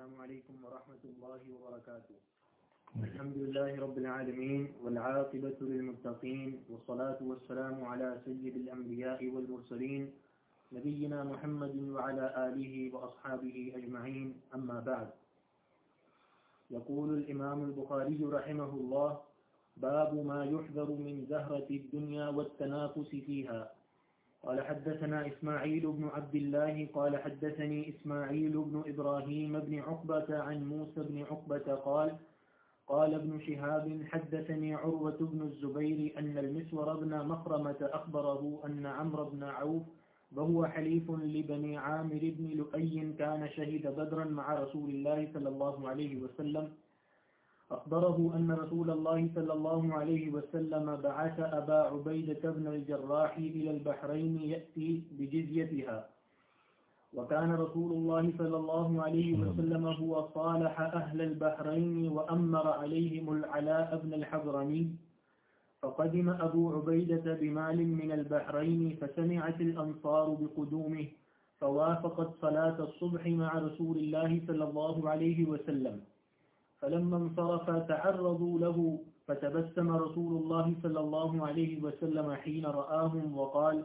السلام عليكم ورحمة الله وبركاته. الحمد لله رب العالمين والعاقبة للمتقين والصلاة والسلام على سيد الأنبياء والمرسلين نبينا محمد وعلى آله وأصحابه أجمعين. أما بعد، يقول الإمام البخاري رحمه الله باب ما يحذر من زهرة الدنيا والتنافس فيها. قال حدثنا إسماعيل بن عبد الله قال حدثني إسماعيل بن إبراهيم بن عقبة عن موسى بن عقبة قال قال ابن شهاب حدثني عروة بن الزبير أن المسور بن مخرمة أخبره أن عمرو بن عوف وهو حليف لبني عامر بن لؤي كان شهد بدرا مع رسول الله صلى الله عليه وسلم أخبره أن رسول الله صلى الله عليه وسلم بعث أبا عبيدة بن الجراح إلى البحرين يأتي بجزيتها. وكان رسول الله صلى الله عليه وسلم هو صالح أهل البحرين وأمر عليهم العلاء بن الحضرمي. فقدم أبو عبيدة بمال من البحرين فسمعت الأنصار بقدومه، فوافقت صلاة الصبح مع رسول الله صلى الله عليه وسلم. فلما انصرف تعرضوا له، فتبسم رسول الله صلى الله عليه وسلم حين رآهم وقال،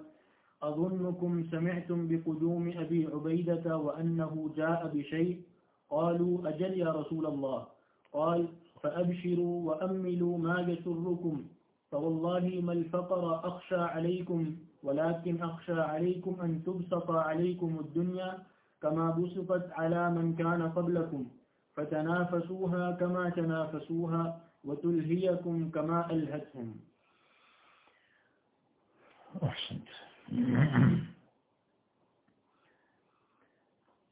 أظنكم سمعتم بقدوم أبي عبيدة وأنه جاء بشيء؟ قالوا، أجل يا رسول الله. قال، فأبشروا وأملوا ما يسركم، فوالله ما الفقر أخشى عليكم، ولكن أخشى عليكم أن تبسط عليكم الدنيا، كما بسطت على من كان قبلكم. فتنافسوها كما تنافسوها وتلهيكم كما ألهتهم. أحسنت.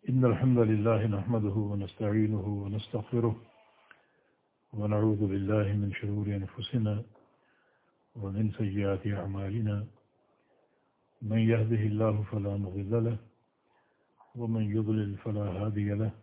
إن الحمد لله نحمده ونستعينه ونستغفره ونعوذ بالله من شرور أنفسنا ومن سيئات أعمالنا. من يهده الله فلا مضل له ومن يضلل فلا هادي له.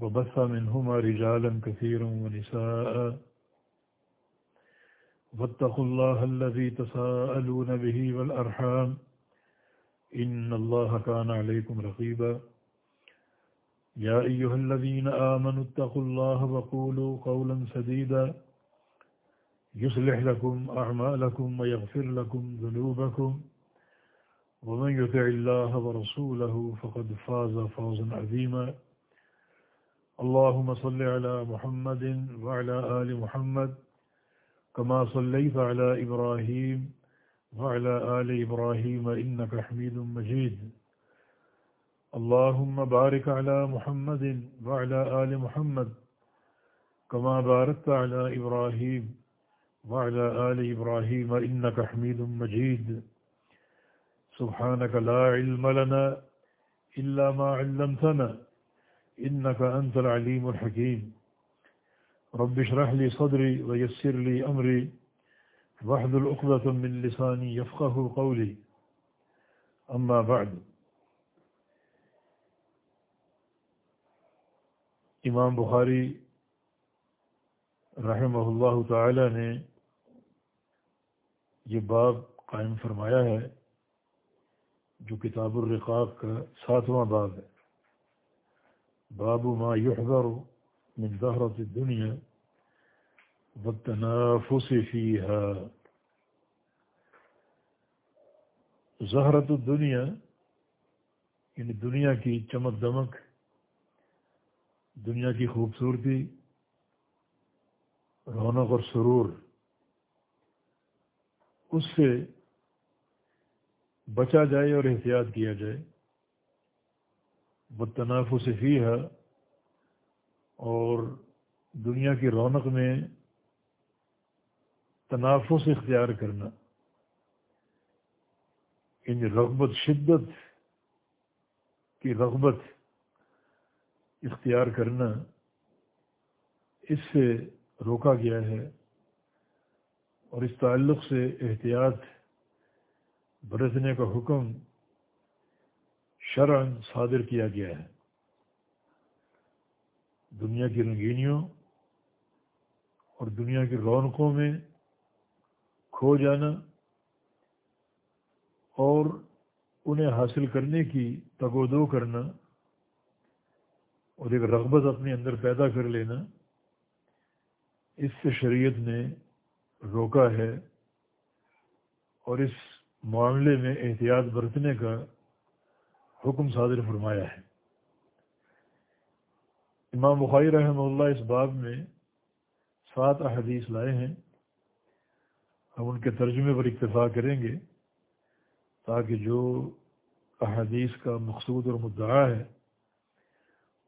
وبث منهما رجالا كثيرا ونساء. واتقوا الله الذي تساءلون به والأرحام. إن الله كان عليكم رقيبا. يا أيها الذين آمنوا اتقوا الله وقولوا قولا سديدا. يصلح لكم أعمالكم ويغفر لكم ذنوبكم. ومن يطع الله ورسوله فقد فاز فوزا عظيما. اللهم صل على محمد وعلى آل محمد كما صليت على إبراهيم وعلى آل إبراهيم إنك حميد مجيد. اللهم بارك على محمد وعلى آل محمد كما باركت على إبراهيم وعلى آل إبراهيم إنك حميد مجيد. سبحانك لا علم لنا إلا ما علمتنا. إنك أنت العليم الحكيم. رب اشرح لي صدري ويسر لي أمري. واحلل عقدة من لساني يفقه قولي. أما بعد. امام بخاری رحمہ اللہ تعالی نے یہ باب قائم فرمایا ہے، جو کتاب الرقاق کا ساتواں باب ہے۔ باب ما يحذر من ظهرة الدنيا والتنافس فيها. زہرت الدنیا یعنی دنیا کی چمک دمک، دنیا کی خوبصورتی، رونق اور سرور، اس سے بچا جائے اور احتیاط کیا جائے۔ وہ تنافس ہے اور دنیا کی رونق میں تنافس اختیار کرنا، ان رغبت، شدت کی رغبت اختیار کرنا اس سے روکا گیا ہے، اور اس تعلق سے احتیاط برتنے کا حکم شرعن صادر کیا گیا ہے۔ دنیا کی رنگینیوں اور دنیا کی رونقوں میں کھو جانا اور انہیں حاصل کرنے کی تگ و دو کرنا اور ایک رغبت اپنے اندر پیدا کر لینا، اس سے شریعت نے روکا ہے اور اس معاملے میں احتیاط برتنے کا حکم صادر فرمایا ہے۔ امام بخاری رحمہ اللہ اس باب میں سات احادیث لائے ہیں۔ ہم ان کے ترجمے پر اکتفا کریں گے تاکہ جو احادیث کا مقصود اور مدعا ہے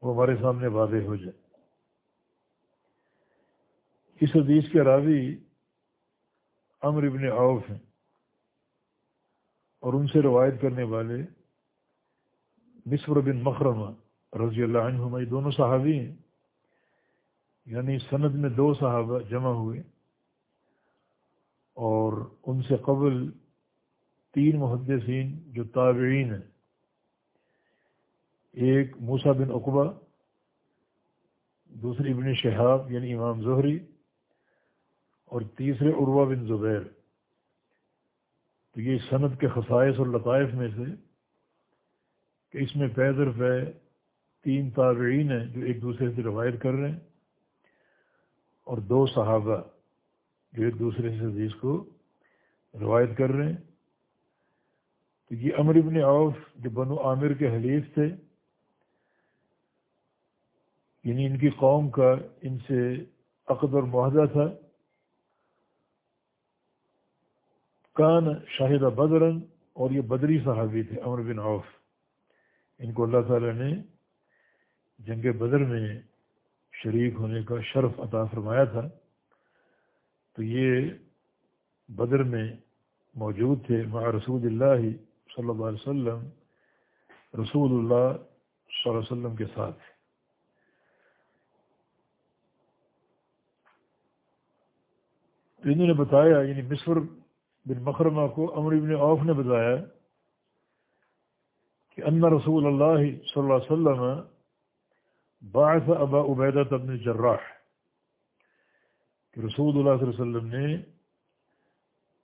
وہ ہمارے سامنے واضح ہو جائے۔ اس حدیث کے راوی امر ابن عوف ہیں اور ان سے روایت کرنے والے مصر بن مخرمہ رضی اللہ عنہما، یہ دونوں صحابی ہیں۔ یعنی سند میں دو صحابہ جمع ہوئے اور ان سے قبل تین محدثین جو تابعین ہیں۔ ایک موسا بن اقبا دوسری ابن شہاب یعنی امام ظہری اور تیسرے عروہ بن زبیر۔ تو یہ صنعت کے خصائص اور لطائف میں سے کہ اس میں پیدر پہ تین تابعین ہیں جو ایک دوسرے سے روایت کر رہے ہیں اور دو صحابہ جو ایک دوسرے سے حدیث کو روایت کر رہے ہیں۔ تو یہ امر ابن عوف جو بنو عامر کے حلیف تھے یعنی ان کی قوم کا ان سے عقد اور معاہدہ تھا۔ کان شاہد بدرن اور یہ بدری صحابی تھے امر بن عوف۔ ان کو اللہ تعالی نے جنگ بدر میں شریک ہونے کا شرف عطا فرمایا تھا۔ تو یہ بدر میں موجود تھے مع رسول اللہ صلی اللہ علیہ وسلم، رسول اللہ صلی اللہ علیہ وسلم کے ساتھ۔ تو انہوں نے بتایا یعنی مصر بن مکرمہ کو امر بن عوف نے بتایا کہ ان رسول اللہ صلی اللہ علیہ وسلم باعث ابا عبیدہ بن جراح کہ رسول اللہ صلی اللہ علیہ وسلم نے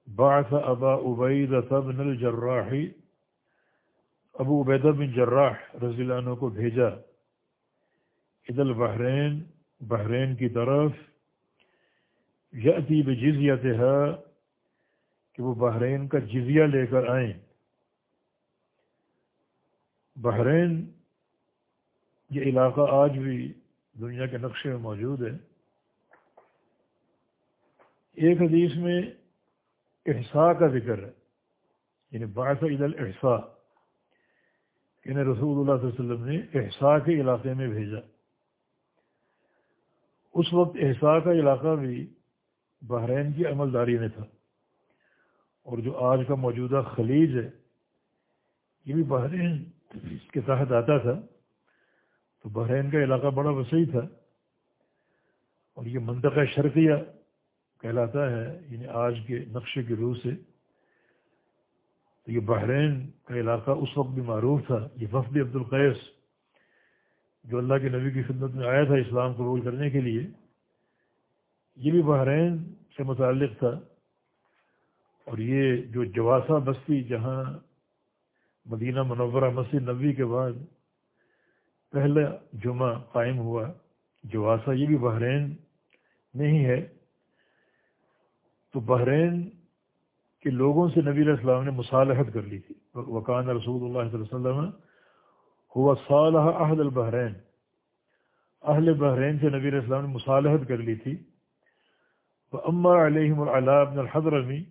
باعث ابا عبیدہ بن الجراح، ابو عبیدہ بن جراح رضی اللہ عنہ کو بھیجا عید البحرین، بحرین کی طرف یتی بجزیت ہے کہ وہ بحرین کا جزیہ لے کر آئیں۔ بحرین، یہ علاقہ آج بھی دنیا کے نقشے میں موجود ہے۔ ایک حدیث میں احسا کا ذکر ہے یعنی باعث عید الحسا یعنی رسول اللہ صلی اللہ علیہ وسلم نے احسا کے علاقے میں بھیجا۔ اس وقت احسا کا علاقہ بھی بحرین کی عمل داری میں تھا، اور جو آج کا موجودہ خلیج ہے، یہ بھی بحرین کے تحت آتا تھا، تو بحرین کا علاقہ بڑا وسیع تھا اور یہ منطقہ شرقیہ کہلاتا ہے یعنی آج کے نقشے کی روح سے۔ تو یہ بحرین کا علاقہ اس وقت بھی معروف تھا، یہ وفد عبد القیس جو اللہ کے نبی کی خدمت میں آیا تھا اسلام قبول کرنے کے لیے، یہ بھی بحرین سے متعلق تھا۔ اور یہ جو جواسا بستی جہاں مدینہ منورہ مسجد نبی کے بعد پہلا جمعہ قائم ہوا۔ جواسا یہ بھی بحرین میں ہی ہے، تو بحرین کے لوگوں سے نبی علیہ السلام نے مصالحت کر لی تھی۔ وکان رسول اللہ صلی اللہ علیہ وسلم ہوا صالح اہل البحرین۔ اہل بحرین سے نبی علیہ السلام نے مصالحت کر لی تھی۔ تو علیہم بن الحضرمی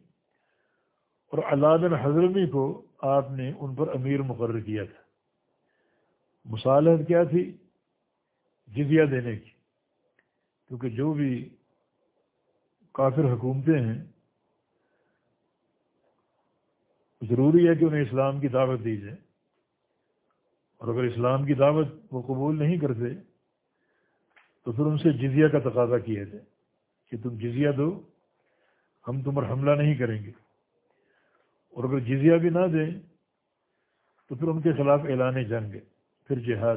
اور علا بن حضرمی کو آپ نے ان پر امیر مقرر کیا تھا۔ مصالحت کیا تھی؟ جزیہ دینے کی۔ کیونکہ جو بھی کافر حکومتیں ہیں، ضروری ہے کہ انہیں اسلام کی دعوت دی جائے۔ اور اگر اسلام کی دعوت وہ قبول نہیں کرتے، تو پھر ان سے جزیہ کا تقاضا کیا جائے کہ تم جزیہ دو، ہم تم پر حملہ نہیں کریں گے۔ اور اگر جزیہ بھی نہ دیں، تو پھر ان کے خلاف اعلان جنگ ہے، پھر جہاد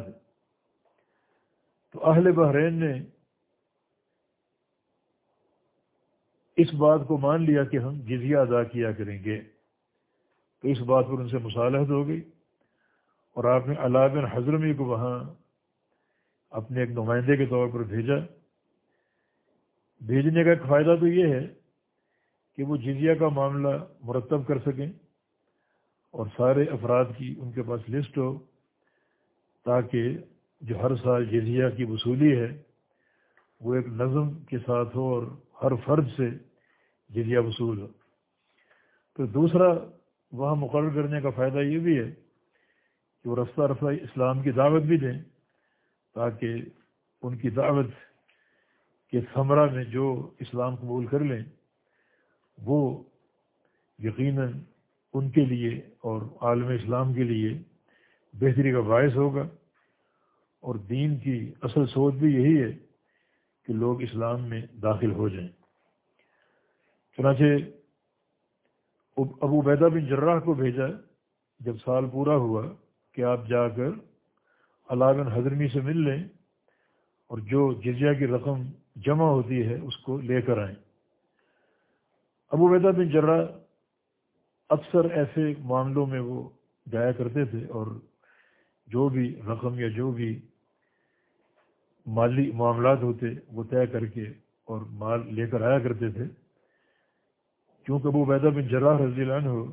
تو اہل بحرین نے اس بات کو مان لیا کہ ہم جزیہ ادا کیا کریں گے۔ تو اس بات پر ان سے مصالحت ہو گئی۔ اور آپ نے علا بن حضرمی کو وہاں اپنے ایک نمائندے کے طور پر بھیجا۔ بھیجنے کا ایک فائدہ تو یہ ہے کہ وہ جزیہ کا معاملہ مرتب کر سکیں اور سارے افراد کی ان کے پاس لسٹ ہو تاکہ جو ہر سال جزیہ کی وصولی ہے، وہ ایک نظم کے ساتھ ہو اور ہر فرد سے جزیہ وصول ہو۔ پھر دوسرا وہاں مقرر کرنے کا فائدہ یہ بھی ہے کہ وہ رفتہ رفتہ اسلام کی دعوت بھی دیں تاکہ ان کی دعوت کے ثمرہ میں جو اسلام قبول کر لیں۔ وہ یقیناً ان کے لیے اور عالم اسلام کے لیے بہتری کا باعث ہوگا۔ اور دین کی اصل سوچ بھی یہی ہے کہ لوگ اسلام میں داخل ہو جائیں۔ چنانچہ ابو بیدہ بن جراح کو بھیجا جب سال پورا ہوا کہ آپ جا کر بن حضرمی سے مل لیں اور جو جزیہ کی رقم جمع ہوتی ہے اس کو لے کر آئیں۔ ابو بیدہ بن جرا اکثر ایسے معاملوں میں وہ جایا کرتے تھے اور جو بھی رقم یا جو بھی مالی معاملات ہوتے وہ طے کر کے اور مال لے کر آیا کرتے تھے۔ کیونکہ ابو بیدہ بن جراح رضی اللہ عنہ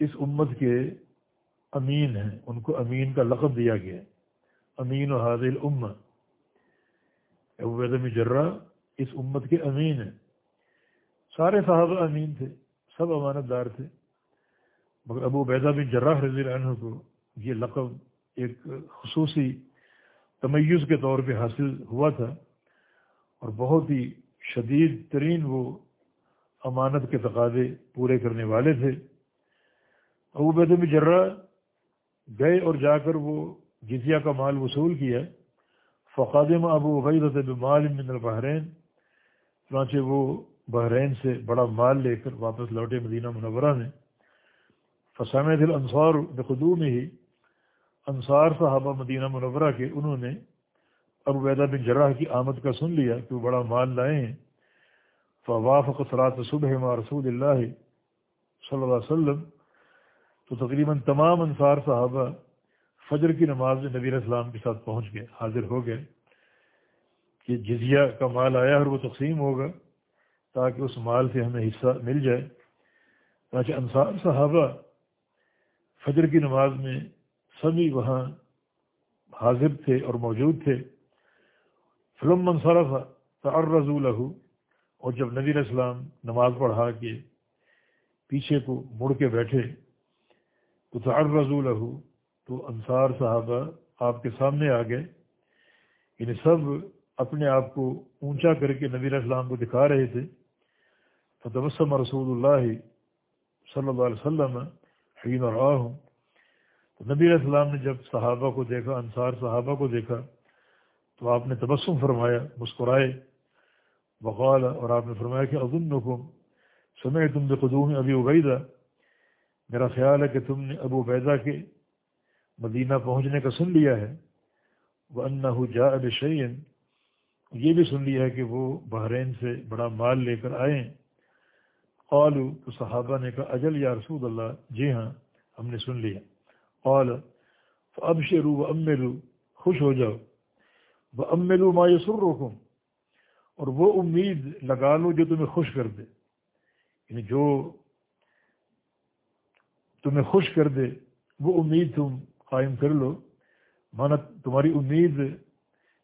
اس امت کے امین ہیں، ان کو امین کا لقب دیا گیا۔ ہے امین و حاضل ام ابو بیدہ بن جراح اس امت کے امین ہیں۔ سارے صحابہ امین تھے، سب امانت دار تھے۔ مگر ابو بیدہ بن جراح رضی اللہ عنہ کو یہ لقب ایک خصوصی تمیز کے طور پہ حاصل ہوا تھا اور بہت ہی شدید ترین وہ امانت کے تقاضے پورے کرنے والے تھے۔ ابو بیدم جرہ گئے اور جا کر وہ جزیہ کا مال وصول کیا۔ فقادم ابو عبید مال من البحرین، چنانچہ وہ بحرین سے بڑا مال لے کر واپس لوٹے مدینہ منورہ میں۔ فسام دل انصار بخدو میں ہی انصار صحابہ مدینہ منورہ کے انہوں نے ابو بیدہ بن جراح کی آمد کا سن لیا کہ وہ بڑا مال لائے ہیں۔ فواف قطرات صبح ما رسول اللہ صلی اللہ علیہ وسلم۔ تو تقریباً تمام انصار صحابہ فجر کی نماز میں نبی السلام کے ساتھ پہنچ گئے، حاضر ہو گئے کہ جزیہ کا مال آیا اور وہ تقسیم ہوگا تاکہ اس مال سے ہمیں حصہ مل جائے۔ تاکہ انصار صحابہ فجر کی نماز میں سبھی وہاں حاضر تھے اور موجود تھے۔ فلم منصرف تعرض له، اور جب نبی السلام نماز پڑھا کے پیچھے کو مڑ کے بیٹھے، تو تعرض له، تو انصار صحابہ آپ کے سامنے آ گئے۔ یعنی سب اپنے آپ کو اونچا کر کے نبی السلام کو دکھا رہے تھے۔ تو رسول اللہ صلی اللہ علیہ وسلم حین اور ہوں تو نبی علیہ السلام نے جب صحابہ کو دیکھا، انصار صحابہ کو دیکھا، تو آپ نے تبسم فرمایا، مسکرائے۔ بقال اور آپ نے فرمایا کہ عظم نکم سمے تم بے قدوم ابھی عبیدہ۔ میرا خیال ہے کہ تم نے ابو بیدہ کے مدینہ پہنچنے کا سن لیا ہے۔ وہ انا جا اب شعین یہ بھی سن لیا ہے کہ وہ بحرین سے بڑا مال لے کر آئے۔ قالو تو صحابہ نے کہا، اجل یا رسول اللہ؟ جی ہاں ہم نے سن لیا. قال اب شروع و خوش ہو جاؤ۔ وہ املو ما یسر اور وہ امید لگا لو جو تمہیں خوش کر دے۔ یعنی جو تمہیں خوش کر دے، وہ امید تم قائم کر لو۔ مانا تمہاری امید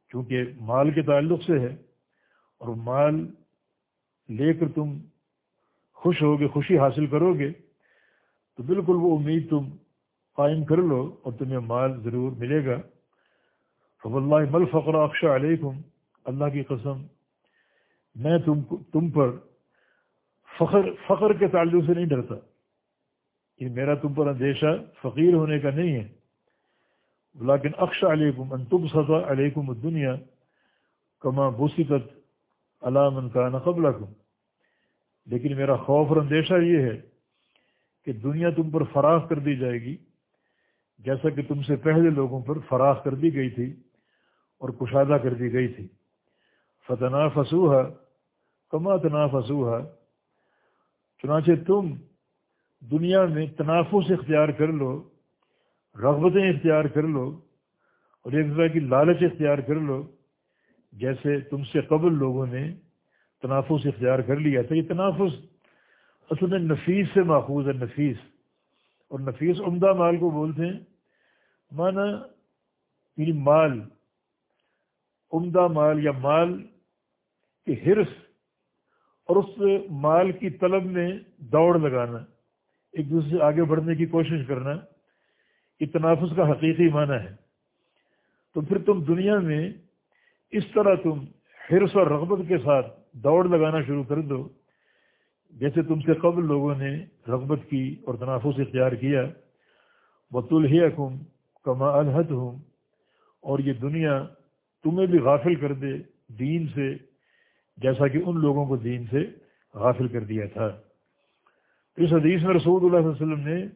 چونکہ مال کے تعلق سے ہے، اور مال لے کر تم خوش ہوگے، خوشی حاصل کرو گے، تو بالکل وہ امید تم قائم کر لو اور تمہیں مال ضرور ملے گا۔ فب اللہ مل فقر اکشا علیکم، اللہ کی قسم، میں تم تم پر فخر فخر کے تعلق سے نہیں ڈرتا۔ یہ میرا تم پر اندیشہ فقیر ہونے کا نہیں ہے۔ لیکن اکش علیکم ان تم سزا علیکم دنیا کما بوسیقت علام کا نقبلہ کم لیکن میرا خوف اور اندیشہ یہ ہے کہ دنیا تم پر فراخ کر دی جائے گی، جیسا کہ تم سے پہلے لوگوں پر فراخ کر دی گئی تھی اور کشادہ کر دی گئی تھی۔ فتنا فسوحا کما تنا فسوحا چنانچہ تم دنیا میں تنافس اختیار کر لو، رغبتیں اختیار کر لو اور ایک طرح کی لالچ اختیار کر لو، جیسے تم سے قبل لوگوں نے تنافس اختیار کر لیا تھا یہ تنافس اصل میں نفیس سے ماخوذ ہے، نفیس۔ اور نفیس عمدہ مال کو بولتے ہیں۔ مانا یعنی مال، عمدہ مال یا مال کی حرص اور اس مال کی طلب میں دوڑ لگانا، ایک دوسرے سے آگے بڑھنے کی کوشش کرنا، یہ تنافس کا حقیقی معنی ہے۔ تو پھر تم دنیا میں اس طرح تم حرص اور رغبت کے ساتھ دوڑ لگانا شروع کر دو۔ جیسے تم سے قبل لوگوں نے رغبت کی اور تنافس اختیار کیا بط الحکم کما الحت ہوں اور یہ دنیا تمہیں بھی غافل کر دے دین سے، جیسا کہ ان لوگوں کو دین سے غافل کر دیا تھا۔ اس حدیث میں رسول اللہ علیہ وسلم نے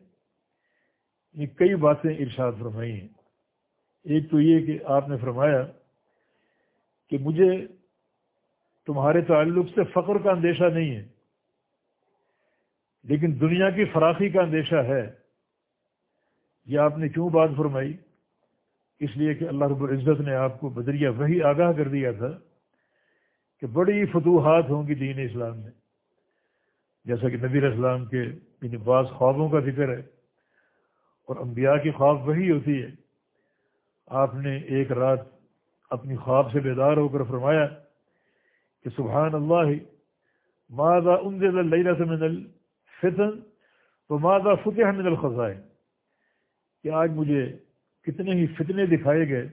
یہ کئی باتیں ارشاد فرمائی ہیں۔ ایک تو یہ کہ آپ نے فرمایا کہ مجھے تمہارے تعلق سے فخر کا اندیشہ نہیں ہے۔ لیکن دنیا کی فراخی کا اندیشہ ہے۔ یہ آپ نے کیوں بات فرمائی؟ اس لیے کہ اللہ رب العزت نے آپ کو بدریہ وہی آگاہ کر دیا تھا کہ بڑی فتوحات ہوں گی دین اسلام میں۔ جیسا کہ نبی اسلام کے یعنی بعض خوابوں کا ذکر ہے اور انبیاء کی خواب وہی ہوتی ہے۔ آپ نے ایک رات اپنی خواب سے بیدار ہو کر فرمایا کہ سبحان اللہ ماضا سے من الفتن تو ماضا فتح من الخزائن؟ کہ آج مجھے کتنے ہی فتنے دکھائے گئے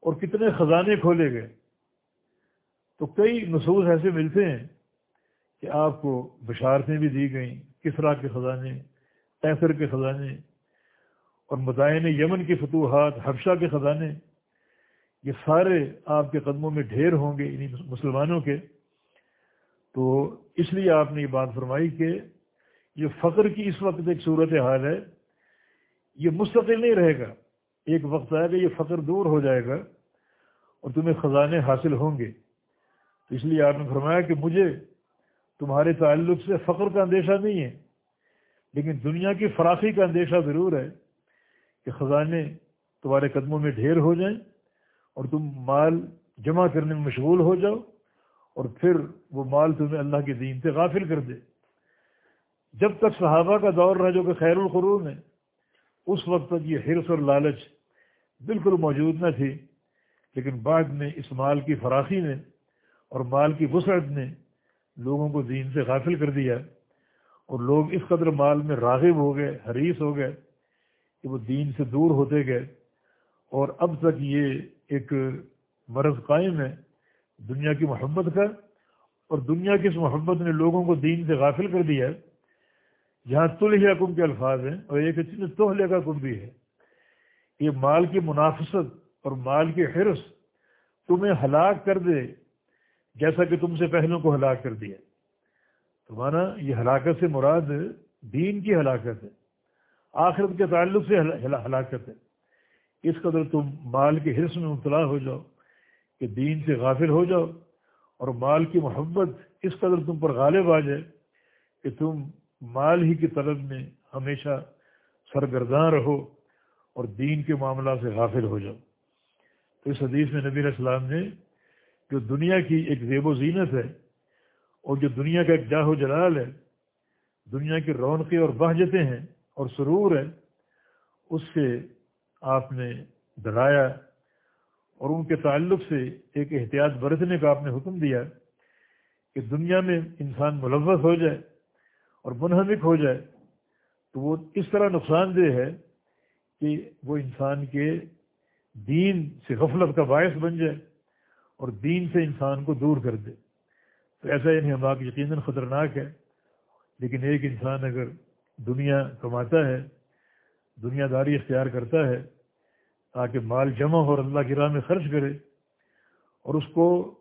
اور کتنے خزانے کھولے گئے۔ تو کئی نصوص ایسے ملتے ہیں کہ آپ کو بشارتیں بھی دی گئیں، کسرا کے خزانے، تیسر کے خزانے اور مدائن یمن کی فتوحات حفشہ کے خزانے۔ یہ سارے آپ کے قدموں میں ڈھیر ہوں گے انہیں مسلمانوں کے۔ تو اس لیے آپ نے یہ بات فرمائی کہ یہ فخر کی اس وقت ایک صورت حال ہے، یہ مستقل نہیں رہے گا۔ ایک وقت آئے گا، یہ فخر دور ہو جائے گا اور تمہیں خزانے حاصل ہوں گے۔ تو اس لیے آپ نے فرمایا کہ مجھے تمہارے تعلق سے فخر کا اندیشہ نہیں ہے، لیکن دنیا کی فراخی کا اندیشہ ضرور ہے کہ خزانے تمہارے قدموں میں ڈھیر ہو جائیں۔ اور تم مال جمع کرنے میں مشغول ہو جاؤ اور پھر وہ مال تمہیں اللہ کے دین سے غافل کر دے۔ جب تک صحابہ کا دور رہا جو کہ خیر القرون ہے، اس وقت تک یہ حرص اور لالچ بالکل موجود نہ تھی۔ لیکن بعد میں اس مال کی فراخی نے اور مال کی وسعت نے لوگوں کو دین سے غافل کر دیا اور لوگ اس قدر مال میں راغب ہو گئے حریث ہو گئے کہ وہ دین سے دور ہوتے گئے۔ اور اب تک یہ ایک مرض قائم ہے دنیا کی محبت کا، اور دنیا کی اس محبت نے لوگوں کو دین سے غافل کر دیا ہے۔ جہاں تلحیہ کم کے الفاظ ہیں، اور ایک توحلے کا کم بھی ہے۔ یہ مال کی منافست اور مال کی حرص تمہیں ہلاک کر دے، جیسا کہ تم سے پہلوں کو ہلاک کر دیا۔ تو مانا یہ ہلاکت سے مراد دین کی ہلاکت ہے، آخرت کے تعلق سے ہلاکت ہے۔ اس قدر تم مال کے حص میں مبتلا ہو جاؤ کہ دین سے غافل ہو جاؤ اور مال کی محبت اس قدر تم پر غالب آ جائے کہ تم مال ہی کی طلب میں ہمیشہ سرگرداں رہو اور دین کے معاملہ سے غافل ہو جاؤ۔ تو اس حدیث میں نبی علیہ السلام نے جو دنیا کی ایک زیب و زینت ہے اور جو دنیا کا ایک جاہ و جلال ہے، دنیا کی رونقیں اور بہجتیں ہیں اور سرور ہے، اس سے آپ نے ڈرایا اور ان کے تعلق سے ایک احتیاط برتنے کا آپ نے حکم دیا کہ دنیا میں انسان ملوث ہو جائے اور منہمک ہو جائے، تو وہ اس طرح نقصان دہ ہے کہ وہ انسان کے دین سے غفلت کا باعث بن جائے اور دین سے انسان کو دور کر دے۔ تو ایسا یعنی ہم یقیناً خطرناک ہے، لیکن ایک انسان اگر دنیا کماتا ہے دنیا داری اختیار کرتا ہے تاکہ مال جمع ہو اور اللہ کی راہ میں خرچ کرے اور اس کو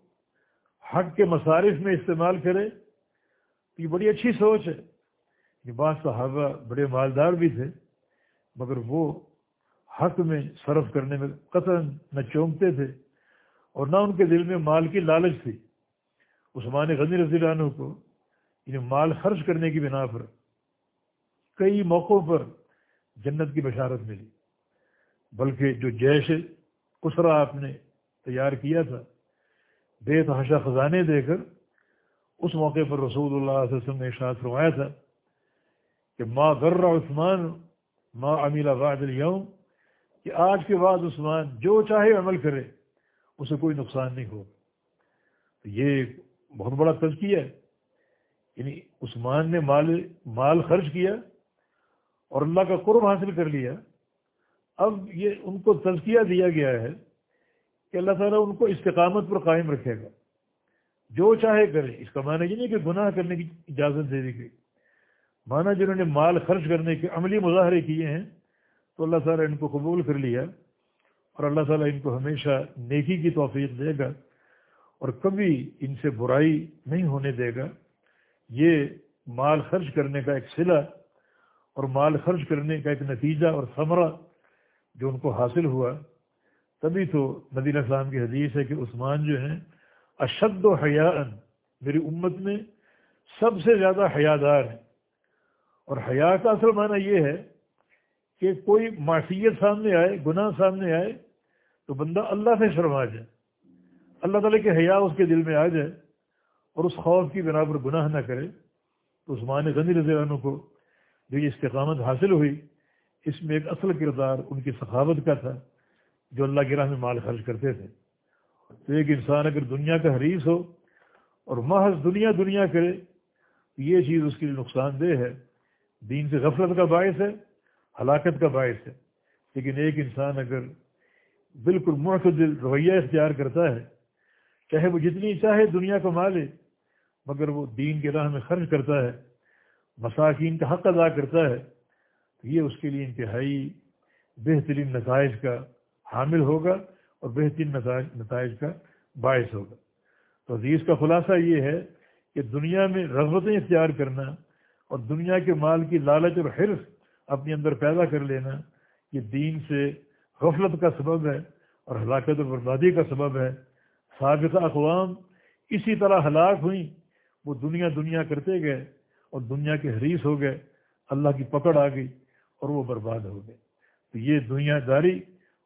حق کے مصارف میں استعمال کرے یہ بڑی اچھی سوچ ہے۔ کہ بعض صحابہ بڑے مالدار بھی تھے، مگر وہ حق میں صرف کرنے میں قطر نہ چونکتے تھے اور نہ ان کے دل میں مال کی لالچ تھی۔ عثمان غنی رضی اللہ عنہ کو انہیں مال خرچ کرنے کی بنا پر کئی موقعوں پر جنت کی بشارت ملی۔ بلکہ جو جیش کسرا آپ نے تیار کیا تھا، بے تحاشا خزانے دے کر اس موقع پر رسول اللہ علیہ وسلم نے ارشاد فرمایا تھا کہ ما غر عثمان ما امیلا بعد اليوم، کہ آج کے بعد عثمان جو چاہے عمل کرے، اسے کوئی نقصان نہیں ہو تو یہ بہت بڑا تزکیہ ہے۔ یعنی عثمان نے مال مال خرچ کیا اور اللہ کا قرب حاصل کر لیا، اب یہ ان کو تزکیہ دیا گیا ہے کہ اللہ تعالیٰ ان کو استقامت پر قائم رکھے گا۔ جو چاہے کرے، اس کا معنی یہ نہیں کہ گناہ کرنے کی اجازت دے دی گئی۔ مانا جنہوں نے مال خرچ کرنے کے عملی مظاہرے کیے ہیں، تو اللہ تعالیٰ ان کو قبول کر لیا اور اللہ تعالیٰ ان کو ہمیشہ نیکی کی توفیق دے گا اور کبھی ان سے برائی نہیں ہونے دے گا۔ یہ مال خرچ کرنے کا ایک صلہ اور مال خرچ کرنے کا ایک نتیجہ اور ثمرہ جو ان کو حاصل ہوا، تبھی تو نبی السلام کی حدیث ہے کہ عثمان جو ہیں، اشد و حیا میری امت میں سب سے زیادہ حیا دار ہیں۔ اور حیا کا اصل معنی یہ ہے کہ کوئی معصیت سامنے آئے، گناہ سامنے آئے، تو بندہ اللہ سے شرما جائے۔ اللہ تعالیٰ کے حیا اس کے دل میں آ جائے اور اس خوف کی بنا پر گناہ نہ کرے۔ تو عثمان غنی رضی عنہ کو جو یہ استقامت حاصل ہوئی، اس میں ایک اصل کردار ان کی سخاوت کا تھا جو اللہ کی راہ میں مال خرچ کرتے تھے۔ تو ایک انسان اگر دنیا کا حریث ہو اور محض دنیا دنیا کرے، تو یہ چیز اس کے لیے نقصان دہ ہے۔ دین سے غفلت کا باعث ہے، ہلاکت کا باعث ہے۔ لیکن ایک انسان اگر بالکل معتدل رویہ اختیار کرتا ہے، چاہے وہ جتنی چاہے دنیا کو مالے مگر وہ دین کے راہ میں خرچ کرتا ہے مساکین کا حق ادا کرتا ہے، تو یہ اس کے لیے انتہائی بہترین نتائج کا حامل ہوگا اور بہترین نتائج کا باعث ہوگا۔ تو عزیز کا خلاصہ یہ ہے کہ دنیا میں رغبتیں اختیار کرنا اور دنیا کے مال کی لالچ اور حرف اپنے اندر پیدا کر لینا، یہ دین سے غفلت کا سبب ہے اور ہلاکت و بربادی کا سبب ہے۔ سابقہ اقوام اسی طرح ہلاک ہوئیں، وہ دنیا دنیا کرتے گئے۔ اور دنیا کے حریث ہو گئے، اللہ کی پکڑ آ گئی اور وہ برباد ہو گئے۔ تو یہ دنیا داری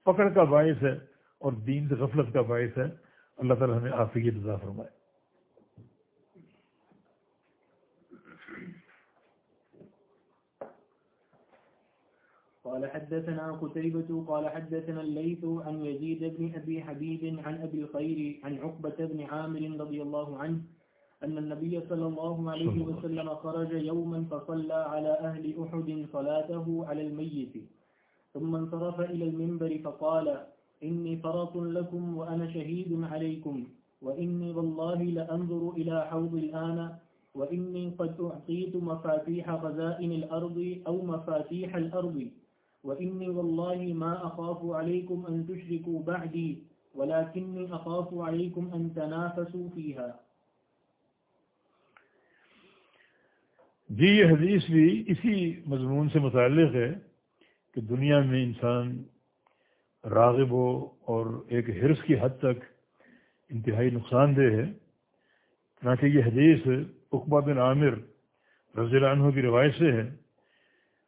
پکڑ کا باعث ہے اور دین سے غفلت کا باعث ہے۔ اللہ تعالیٰ ہمیں آفیت عطا فرمائے۔ قال حدثنا قتيبة، قال حدثنا الليث عن يزيد بن أبي حبيب عن أبي الخير عن عقبة بن عامر رضي الله عنه أن النبي صلى الله عليه وسلم خرج يوما فصلى على أهل أحد صلاته على الميت. ثم انصرف إلى المنبر فقال إني فرط لكم وأنا شهيد عليكم. وإني والله لأنظر إلى حوض الآن. وإني قد أعطيت مفاتيح خزائن الأرض أو مفاتيح الأرض. وإني والله ما أخاف عليكم أن تشركوا بعدي. ولكني أخاف عليكم أن تنافسوا فيها. جی یہ حدیث بھی اسی مضمون سے متعلق ہے کہ دنیا میں انسان راغب ہو اور ایک حرص کی حد تک انتہائی نقصان دہ ہے۔ چنانچہ یہ حدیث اقبا بن عامر رضی اللہ عنہ کی روایت سے ہے۔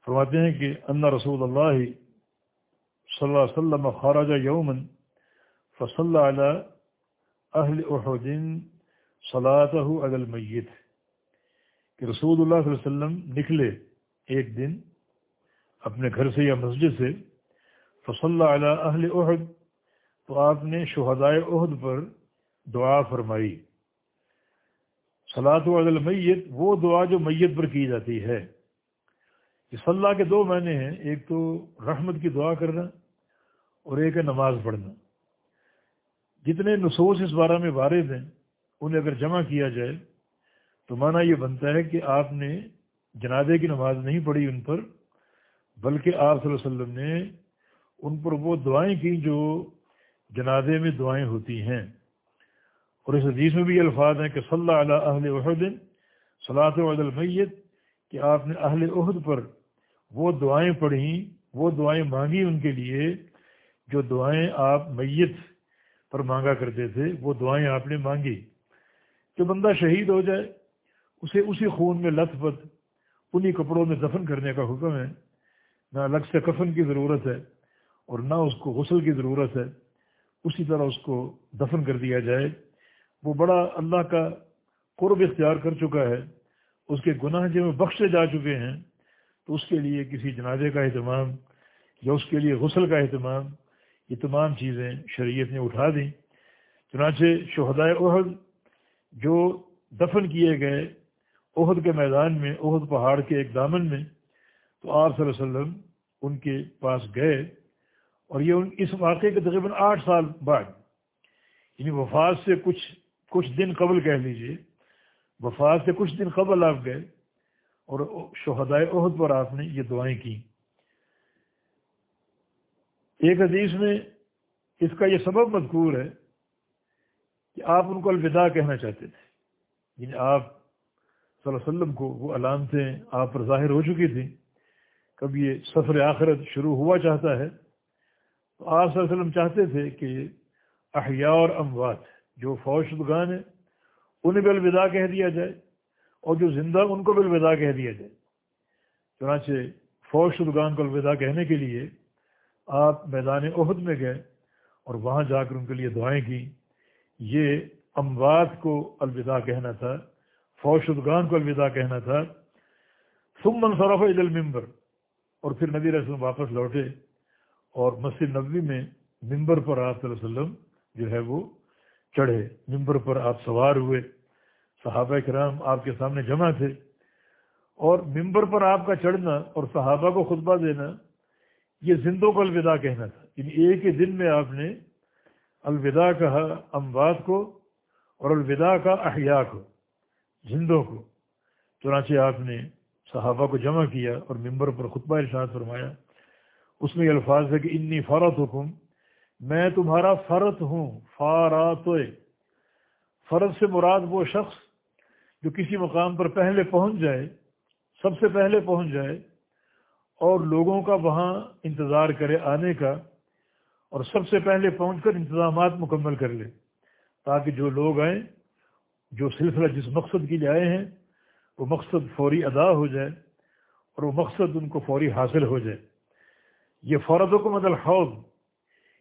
فرماتے ہیں کہ ان رسول اللہ صلی اللہ علیہ وسلم خارج یومن فصل علی اہل احدین صلاح علی میت کہ رسول اللہ صلی اللہ علیہ وسلم نکلے ایک دن اپنے گھر سے یا مسجد سے فصل علی اہل عہد تو آپ نے شہدائے عہد پر دعا فرمائی۔ صلاح عدل میت وہ دعا جو میت پر کی جاتی ہے۔ اس اللہ کے دو معنی ہیں، ایک تو رحمت کی دعا کرنا اور ایک ہے نماز پڑھنا۔ جتنے نصوص اس بارے میں وارد ہیں، انہیں اگر جمع کیا جائے تو معنی یہ بنتا ہے کہ آپ نے جنازے کی نماز نہیں پڑھی ان پر، بلکہ آپ صلی اللہ علیہ وسلم نے ان پر وہ دعائیں کی جو جنازے میں دعائیں ہوتی ہیں۔ اور اس حدیث میں بھی الفاظ ہیں کہ صلی اللہ علیہ اہل عہدن صلاح المیت، کہ آپ نے اہل عہد پر وہ دعائیں پڑھیں، وہ دعائیں مانگی ان کے لیے جو دعائیں آپ میت پر مانگا کرتے تھے، وہ دعائیں آپ نے مانگی۔ جو بندہ شہید ہو جائے اسے اسی خون میں لت پت انہیں کپڑوں میں دفن کرنے کا حکم ہے۔ نہ الگ سے کفن کی ضرورت ہے اور نہ اس کو غسل کی ضرورت ہے۔ اسی طرح اس کو دفن کر دیا جائے۔ وہ بڑا اللہ کا قرب اختیار کر چکا ہے۔ اس کے گناہ جو بخشے جا چکے ہیں، تو اس کے لیے کسی جنازے کا اہتمام یا اس کے لیے غسل کا اہتمام، یہ تمام چیزیں شریعت نے اٹھا دیں۔ چنانچہ شہدائے عہد جو دفن کیے گئے عہد کے میدان میں عہد پہاڑ کے ایک دامن میں تو آپ صلی اللہ علیہ وسلم ان کے پاس گئے اور یہ ان، اس واقعے کے تقریباً آٹھ سال بعد یعنی وفات سے کچھ کچھ دن قبل کہہ لیجیے، وفات سے کچھ دن قبل آپ گئے اور شہدائے عہد پر آپ نے یہ دعائیں کی ایک حدیث میں اس کا یہ سبب مذکور ہے کہ آپ ان کو الوداع کہنا چاہتے تھے یعنی آپ صلی اللہ علیہ وسلم کو وہ علامتیں آپ پر ظاہر ہو چکی تھیں۔ کب یہ سفر آخرت شروع ہوا چاہتا ہے، تو آپ صلی اللہ علیہ وسلم چاہتے تھے کہ احیاء اور اموات جو فوج شدگان ہیں، انہیں بھی الوداع کہہ دیا جائے اور جو زندہ ان کو بھی الوداع کہہ دیا جائے۔ چنانچہ فوج شدگان کو الوداع کہنے کے لیے آپ میدان عہد میں گئے اور وہاں جا کر ان کے لیے دعائیں کی یہ اموات کو الوداع کہنا تھا۔ فوج شدگان کو الوداع کہنا تھا۔ ثم منصرف عید المبر اور پھر نبی رسلم واپس لوٹے۔ اور مسجد نبوی میں ممبر پر آپ صلی اللہ علیہ وسلم جو ہے وہ چڑھے۔ ممبر پر آپ سوار ہوئے۔ صحابہ کرام آپ کے سامنے جمع تھے۔ اور ممبر پر آپ کا چڑھنا اور صحابہ کو خطبہ دینا، یہ زندوں کو الوداع کہنا تھا۔ یعنی ایک ہی دن میں آپ نے الوداع کہا اموات کو اور الوداع کا احیاء کو۔ زندوں کو۔ چنانچہ آپ نے صحابہ کو جمع کیا اور ممبر پر خطبہ ارشاد فرمایا۔ اس میں یہ الفاظ ہے کہ انی فرت حکم میں تمہارا فرت ہوں فارات فرد سے مراد وہ شخص جو کسی مقام پر پہلے پہنچ جائے، سب سے پہلے پہنچ جائے اور لوگوں کا وہاں انتظار کرے آنے کا اور سب سے پہلے پہنچ کر انتظامات مکمل کر لے تاکہ جو لوگ آئیں جو سلسلہ جس مقصد کے لیے آئے ہیں، وہ مقصد فوری ادا ہو جائے اور وہ مقصد ان کو فوری حاصل ہو جائے۔ یہ فرد کو مدل حوض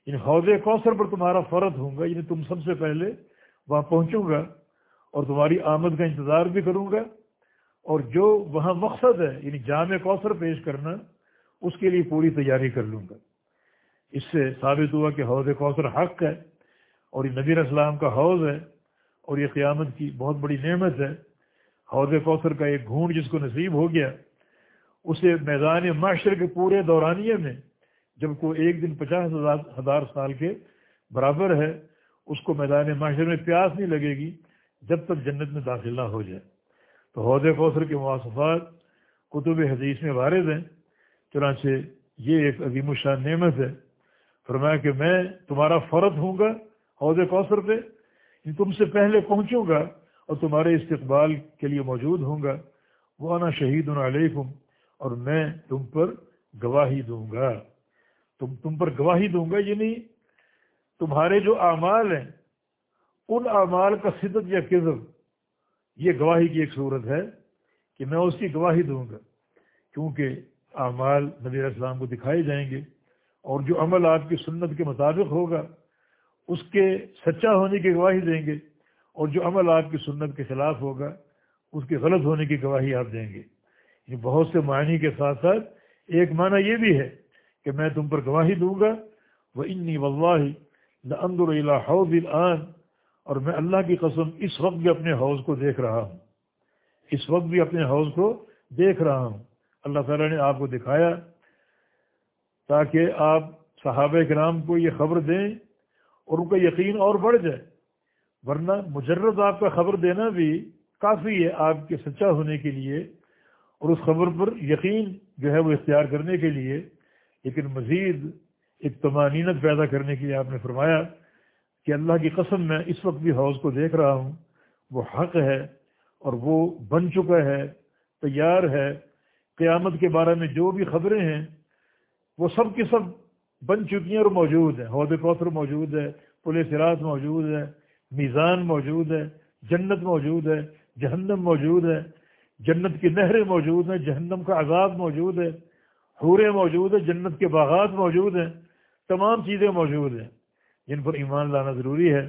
یعنی حوض کوثر پر تمہارا فرد ہوں گا یعنی تم سب سے پہلے وہاں پہنچوں گا اور تمہاری آمد کا انتظار بھی کروں گا۔ اور جو وہاں مقصد ہے یعنی جامع کوثر پیش کرنا، اس کے لیے پوری تیاری کر لوں گا۔ اس سے ثابت ہوا کہ حوض کوثر حق ہے اور یہ نبیر اسلام کا حوض ہے۔ اور یہ قیامت کی بہت بڑی نعمت ہے۔ حوض کوثر کا ایک گھونٹ جس کو نصیب ہو گیا، اسے میدان معاشرے کے پورے دورانیے میں جب کوئی ایک دن پچاس ہزار سال کے برابر ہے، اس کو میدان معاشرے میں پیاس نہیں لگے گی جب تک جنت میں داخل نہ ہو جائے۔ تو حوض کوثر کے مواصفات کتب حدیث میں وارد ہیں۔ چنانچہ یہ ایک عظیم الشان نعمت ہے۔ فرمایا کہ میں تمہارا فرد ہوں گا حوض کوثر پہ۔ تم سے پہلے پہنچوں گا اور تمہارے استقبال کے لیے موجود ہوں گا۔ وہ آنا شہید علیکم اور میں تم پر گواہی دوں گا۔ تم تم پر گواہی دوں گا یعنی تمہارے جو اعمال ہیں، ان اعمال کا صدت یا کذب، یہ گواہی کی ایک صورت ہے کہ میں اس کی گواہی دوں گا۔ کیونکہ اعمال نبی السلام کو دکھائے جائیں گے اور جو عمل آپ کی سنت کے مطابق ہوگا اس کے سچا ہونے کی گواہی دیں گے اور جو عمل آپ کی سنت کے خلاف ہوگا، اس کے غلط ہونے کی گواہی آپ دیں گے۔ یہ بہت سے معنی کے ساتھ ساتھ ایک معنی یہ بھی ہے کہ میں تم پر گواہی دوں گا وہ انی اللہ حوض الان اور میں اللہ کی قسم اس وقت بھی اپنے حوض کو دیکھ رہا ہوں۔ اس وقت بھی اپنے حوض کو دیکھ رہا ہوں۔ اللہ تعالیٰ نے آپ کو دکھایا تاکہ آپ صحابہ کرام کو یہ خبر دیں اور ان کا یقین اور بڑھ جائے۔ ورنہ مجرد آپ کا خبر دینا بھی کافی ہے آپ کے سچا ہونے کے لیے اور اس خبر پر یقین جو ہے وہ اختیار کرنے کے لیے۔ لیکن مزید ایک تمانینت پیدا کرنے کے لیے آپ نے فرمایا کہ اللہ کی قسم میں اس وقت بھی حوض کو دیکھ رہا ہوں۔ وہ حق ہے اور وہ بن چکا ہے، تیار ہے۔ قیامت کے بارے میں جو بھی خبریں ہیں، وہ سب کی سب بن چکی ہیں اور موجود ہیں عہد کوثر موجود ہے پولیس رات موجود ہے میزان موجود ہے جنت موجود ہے جہنم موجود ہے جنت کی نہریں موجود ہیں جہنم کا عذاب موجود ہے حوریں موجود ہیں جنت کے باغات موجود ہیں تمام چیزیں موجود ہیں جن پر ایمان لانا ضروری ہے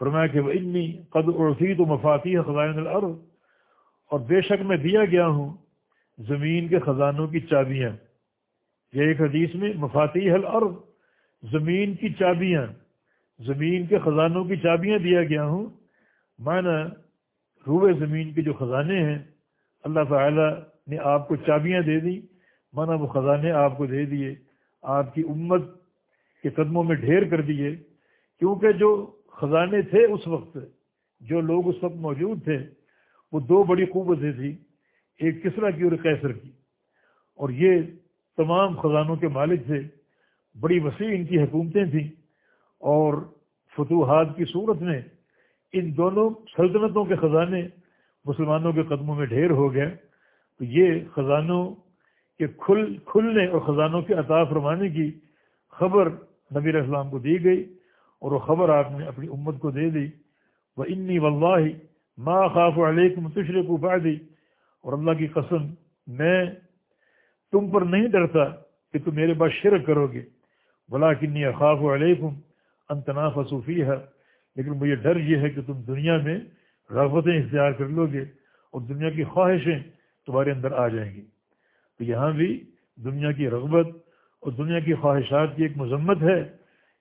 فرمایا کہ وہ انی قد عرفی تو مفاتی خزائن الارض اور بے شک میں دیا گیا ہوں زمین کے خزانوں کی چابیاں یہ ایک حدیث میں مفاتی الارض، زمین کی چابیاں، زمین کے خزانوں کی چابیاں دیا گیا ہوں۔ مانا روئے زمین کے جو خزانے ہیں، اللہ تعالیٰ نے آپ کو چابیاں دے دی۔ مانا وہ خزانے آپ کو دے دیے، آپ کی امت کے قدموں میں ڈھیر کر دیے۔ کیونکہ جو خزانے تھے اس وقت، جو لوگ اس وقت موجود تھے، وہ دو بڑی قوتیں تھیں، ایک کسرا کی اور کیسر کی۔ اور یہ تمام خزانوں کے مالک تھے، بڑی وسیع ان کی حکومتیں تھیں اور فتوحات کی صورت میں ان دونوں سلطنتوں کے خزانے مسلمانوں کے قدموں میں ڈھیر ہو گئے۔ تو یہ خزانوں کے کھل، کھلنے اور خزانوں کے عطا فرمانے کی خبر نبی اسلام کو دی گئی اور وہ خبر آپ نے اپنی امت کو دے دی۔ وہ انی واللہ ما خاف علیکم تشرق بعدی، اور اللہ کی قسم میں تم پر نہیں ڈرتا کہ تم میرے پاس شرک کرو گے۔ بلا کنی خاف علیکم انتناف صوفی ہے لیکن مجھے ڈر یہ ہے کہ تم دنیا میں رغبتیں اختیار کر لو گے اور دنیا کی خواہشیں تمہارے اندر آ جائیں گی۔ تو یہاں بھی دنیا کی رغبت اور دنیا کی خواہشات کی ایک مذمت ہے۔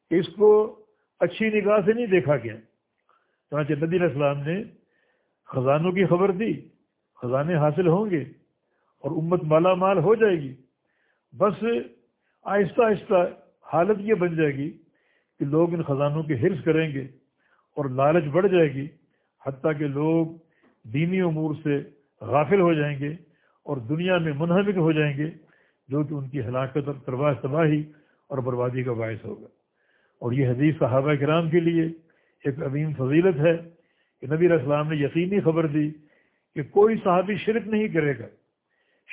کہ اس کو اچھی نگاہ سے نہیں دیکھا گیا۔ چنانچہ نبی السلام نے خزانوں کی خبر دی۔ خزانے حاصل ہوں گے۔ اور امت مالا مال ہو جائے گی۔ بس آہستہ آہستہ حالت یہ بن جائے گی کہ لوگ ان خزانوں کے حرص کریں گے اور لالچ بڑھ جائے گی، حتیٰ کہ لوگ دینی امور سے غافل ہو جائیں گے اور دنیا میں منہمک ہو جائیں گے، جو کہ ان کی ہلاکت اور ترباہ تباہی اور بربادی کا باعث ہوگا۔ اور یہ حدیث صحابہ کرام کے لیے ایک عظیم فضیلت ہے کہ نبی اسلام نے یقینی خبر دی کہ کوئی صحابی شرک نہیں کرے گا۔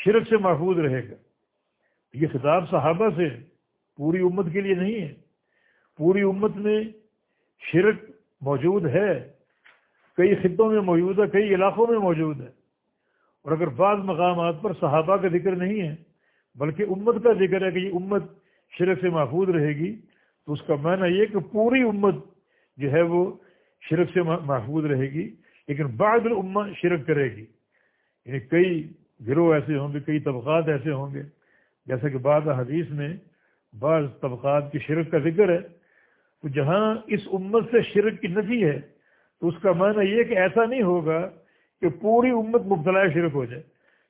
شرک سے محفوظ رہے گا۔ یہ خطاب صحابہ سے پوری امت کے لیے نہیں ہے۔ پوری امت میں شرک موجود ہے۔ کئی خطوں میں موجود ہے، کئی علاقوں میں موجود ہے۔ اور اگر بعض مقامات پر صحابہ کا ذکر نہیں ہے، بلکہ امت کا ذکر ہے کہ یہ امت شرک سے محفوظ رہے گی، تو اس کا معنی یہ کہ پوری امت جو ہے وہ شرک سے محفوظ رہے گی، لیکن بعض الامہ شرک کرے گی۔ یعنی کئی گروہ ایسے ہوں گے، کئی طبقات ایسے ہوں گے۔ جیسے کہ بعض حدیث میں بعض طبقات کی شرک کا ذکر ہے، تو جہاں اس امت سے شرک کی نفی ہے، تو اس کا معنی یہ کہ ایسا نہیں ہوگا کہ پوری امت مبتلا شرک ہو جائے۔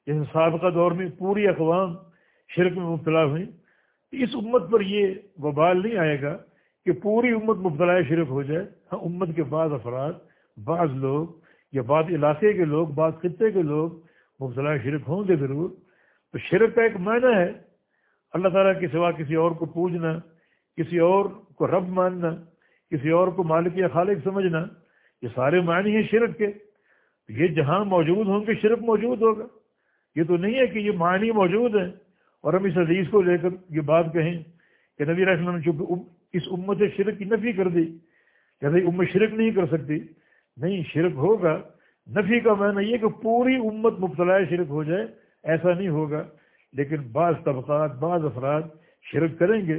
جیسے سابقہ دور میں پوری اقوام شرک میں مبتلا ہوئی اس امت پر یہ وبال نہیں آئے گا کہ پوری امت مبتلا شرک ہو جائے۔ ہاں امت کے بعض افراد، بعض لوگ یا بعض علاقے کے لوگ، بعض خطے کے لوگ مبتلا شرک ہوں گے ضرور۔ تو شرک کا ایک معنی ہے، اللہ تعالیٰ کے سوا کسی اور کو پوجنا، کسی اور کو رب ماننا، کسی اور کو مالک یا خالق سمجھنا، یہ سارے معنی ہیں شرک کے۔ یہ جہاں موجود ہوں گے، شرک موجود ہوگا۔ یہ تو نہیں ہے کہ یہ معنی موجود ہیں۔ اور ہم اس حدیث کو لے کر یہ بات کہیں کہ نبی رحم نے چونکہ اس امت سے شرک کی نفی کر دی، کہ امت شرک نہیں کر سکتی۔ نہیں، شرک ہوگا نفی کا معنی یہ کہ پوری امت مبتلا شرک ہو جائے، ایسا نہیں ہوگا۔ لیکن بعض طبقات، بعض افراد شرک کریں گے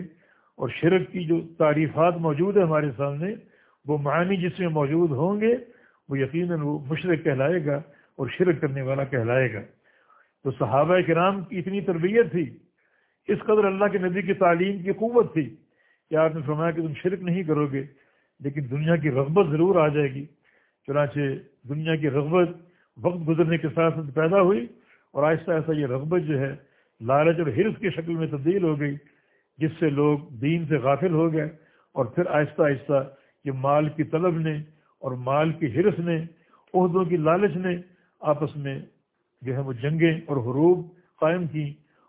اور شرک کی جو تعریفات موجود ہیں ہمارے سامنے، وہ معنی جس میں موجود ہوں گے، وہ یقیناً وہ مشرق کہلائے گا اور شرک کرنے والا کہلائے گا۔ تو صحابہ کرام کی اتنی تربیت تھی، اس قدر اللہ کے نبی کی تعلیم کی قوت تھی کہ آپ نے فرمایا کہ تم شرک نہیں کرو گے، لیکن دنیا کی رغبت ضرور آ جائے گی۔ چنانچہ دنیا کی رغبت وقت گزرنے کے ساتھ ساتھ پیدا ہوئی اور آہستہ آہستہ یہ رغبت جو ہے لالچ اور حرص کی شکل میں تبدیل ہو گئی، جس سے لوگ دین سے غافل ہو گئے اور پھر آہستہ آہستہ یہ مال کی طلب نے اور مال کی حرص نے، عہدوں کی لالچ نے آپس میں جو ہے وہ جنگیں اور حروب قائم کی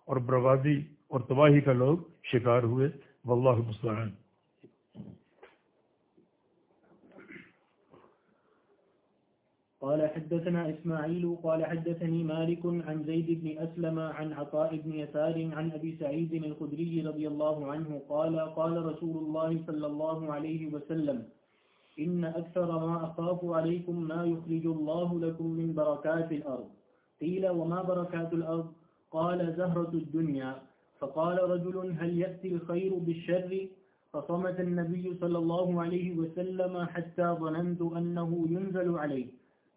اور بربادی اور تباہی کا لوگ شکار ہوئے۔ واللہ مستعان قال حدثنا إسماعيل قال حدثني مالك عن زيد بن أسلم عن عطاء بن يسار عن أبي سعيد الخدري رضي الله عنه قال قال رسول الله صلى الله عليه وسلم، إن أكثر ما أخاف عليكم ما يخرج الله لكم من بركات الأرض. قيل، وما بركات الأرض؟ قال، زهرة الدنيا. فقال رجل، هل يأتي الخير بالشر؟ فصمت النبي صلى الله عليه وسلم، حتى ظننت أنه ينزل عليه.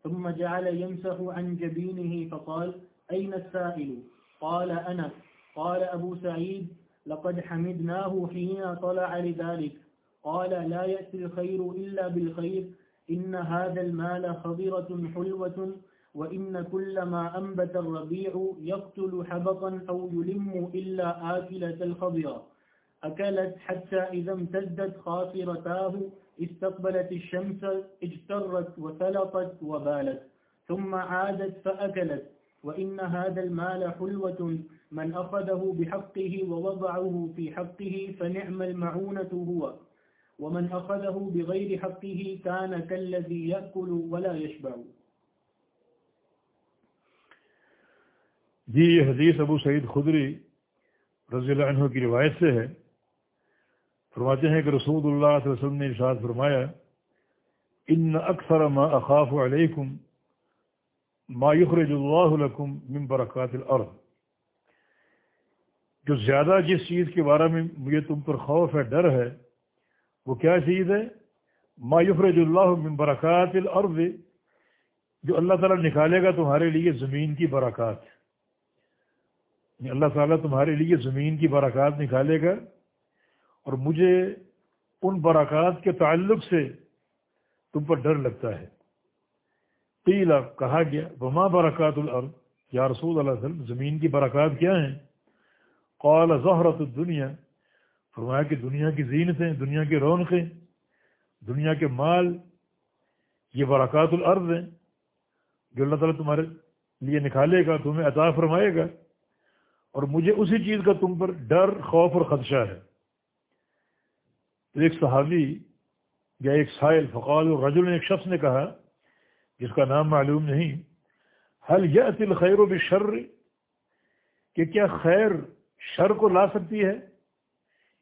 ثم جعل يمسح عن جبينه فقال، أين السائل؟ قال، أنا. قال، أبو سعيد، لقد حمدناه حين طلع لذلك. قال، لا يأتي الخير إلا بالخير. إن هذا المال خضرة حلوة، وإن كل ما أنبت الربيع يقتل حبطا أو يلم إلا آكلة الخضرة أكلت حتى إذا امتدت خاصرتاه استقبلت الشمس، اجترت وثلقت وبالت، ثم عادت فأكلت، وإن هذا المال حلوة، من أخذه بحقه ووضعه في حقه فنعم المعونة هو، ومن أخذه بغير حقه كان كالذي يأكل ولا يشبع. جی یہ حدیث ابو سعید خدری رضی اللہ عنہ کی روایت سے ہے۔ فرماتے ہیں کہ رسول اللہ صلی اللہ علیہ وسلم نے ارشاد فرمایا، ان اکثر ما اخاف علیکم ما یخرج اللہ لکم من برکات الارض. جو زیادہ جس چیز کے بارے میں مجھے تم پر خوف ہے، ڈر ہے، وہ کیا چیز ہے؟ ما یخرج اللہ من برکات الارض، جو اللہ تعالیٰ نکالے گا تمہارے لیے زمین کی برکات۔ یعنی اللہ تعالیٰ تمہارے لیے زمین کی برکات نکالے گا اور مجھے ان برکات کے تعلق سے تم پر ڈر لگتا ہے۔ قیلا کہا گیا، وما برکات الارض؟ یا رسول اللہ علیہ وسلم، زمین کی برکات کیا ہیں؟ قال ظہرت الدنیا۔ فرمایا کہ دنیا کی زینتیں، دنیا کی رونقیں، دنیا کے مال، یہ برکات الارض ہیں۔ جو اللہ تعالیٰ تمہارے لیے نکالے گا، تمہیں عطا فرمائے گا۔ اور مجھے اسی چیز کا تم پر ڈر، خوف اور خدشہ ہے۔ تو ایک صحابی یا ایک سائل فقال اور رجل نے ایک شخص نے کہا، جس کا نام معلوم نہیں حل یا خیر و بشر کہ کیا خیر شر کو لا سکتی ہے؟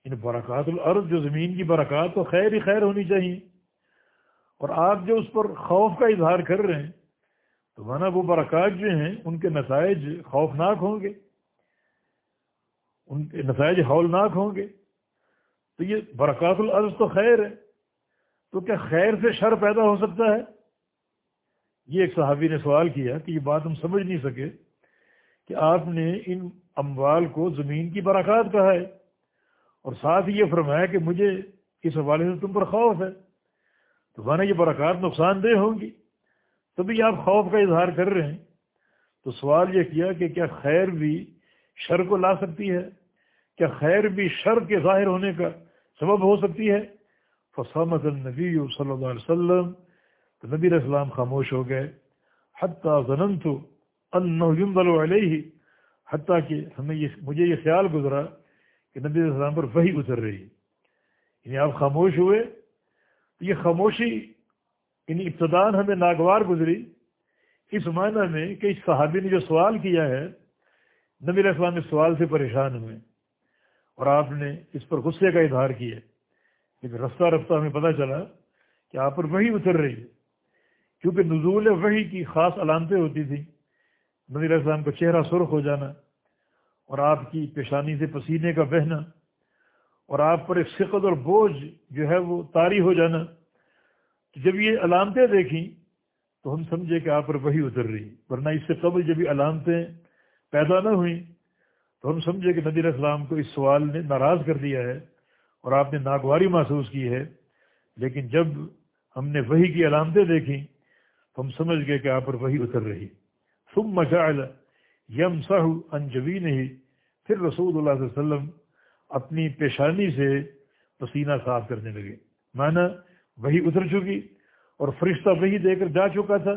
ان برکات الارض، جو زمین کی برکات، تو خیر ہی خیر ہونی چاہیے۔ اور آپ جو اس پر خوف کا اظہار کر رہے ہیں، تو مانا وہ برکات جو ہیں، ان کے نتائج خوفناک ہوں گے۔ ان کے نتائج ہولناک ہوں گے۔ تو یہ برکات العرض تو خیر ہے۔ تو کیا خیر سے شر پیدا ہو سکتا ہے؟ یہ ایک صحابی نے سوال کیا کہ یہ بات ہم سمجھ نہیں سکے کہ آپ نے ان اموال کو زمین کی برکات کہا ہے۔ اور ساتھ ہی یہ فرمایا کہ مجھے اس حوالے سے تم پر خوف ہے۔ تو مانا یہ برکات نقصان دہ ہوں گی۔ تبھی آپ خوف کا اظہار کر رہے ہیں۔ تو سوال یہ کیا کہ کیا خیر بھی شر کو لا سکتی ہے؟ کیا خیر بھی شر کے ظاہر ہونے کا سبب ہو سکتی ہے۔ فسامت النبی صلی اللہ علیہ وسلم، تو نبی علیہ السلام خاموش ہو گئے۔ حتیٰ ضنم تو علیہ، حتیٰ کہ ہمیں یہ، مجھے یہ خیال گزرا کہ نبی علیہ السلام پر وہی اتر رہی۔ یعنی آپ خاموش ہوئے۔ تو یہ خاموشی یعنی ابتدان ہمیں ناگوار گزری۔ اس معنی میں کہ اس صحابی نے جو سوال کیا ہے، نبی علیہ السلام اس سوال سے پریشان ہوئے۔ اور آپ نے اس پر غصے کا اظہار کیا لیکن رفتہ رفتہ ہمیں پتہ چلا کہ آپ پر وہی اتر رہی ہے۔ کیونکہ نزول وہی کی خاص علامتیں ہوتی تھیں۔ نبی علیہ السلام کا چہرہ سرخ ہو جانا اور آپ کی پیشانی سے پسینے کا بہنا اور آپ پر ایک سقت اور بوجھ جو ہے وہ طاری ہو جانا۔ تو جب یہ علامتیں دیکھیں تو ہم سمجھے کہ آپ پر وہی اتر رہی ورنہ اس سے قبل جب یہ علامتیں پیدا نہ ہوئیں تو ہم سمجھے کہ نبی السلام کو اس سوال نے ناراض کر دیا ہے اور آپ نے ناگواری محسوس کی ہے، لیکن جب ہم نے وہی کی علامتیں دیکھیں، تو ہم سمجھ گئے کہ آپ پر وہی اتر رہی۔ ثم مجال یم سہ انجوی نہیں پھر رسول اللہ علیہ وسلم اپنی پیشانی سے پسینہ صاف کرنے لگے۔ مانا وہی اتر چکی اور فرشتہ وہی دے کر جا چکا تھا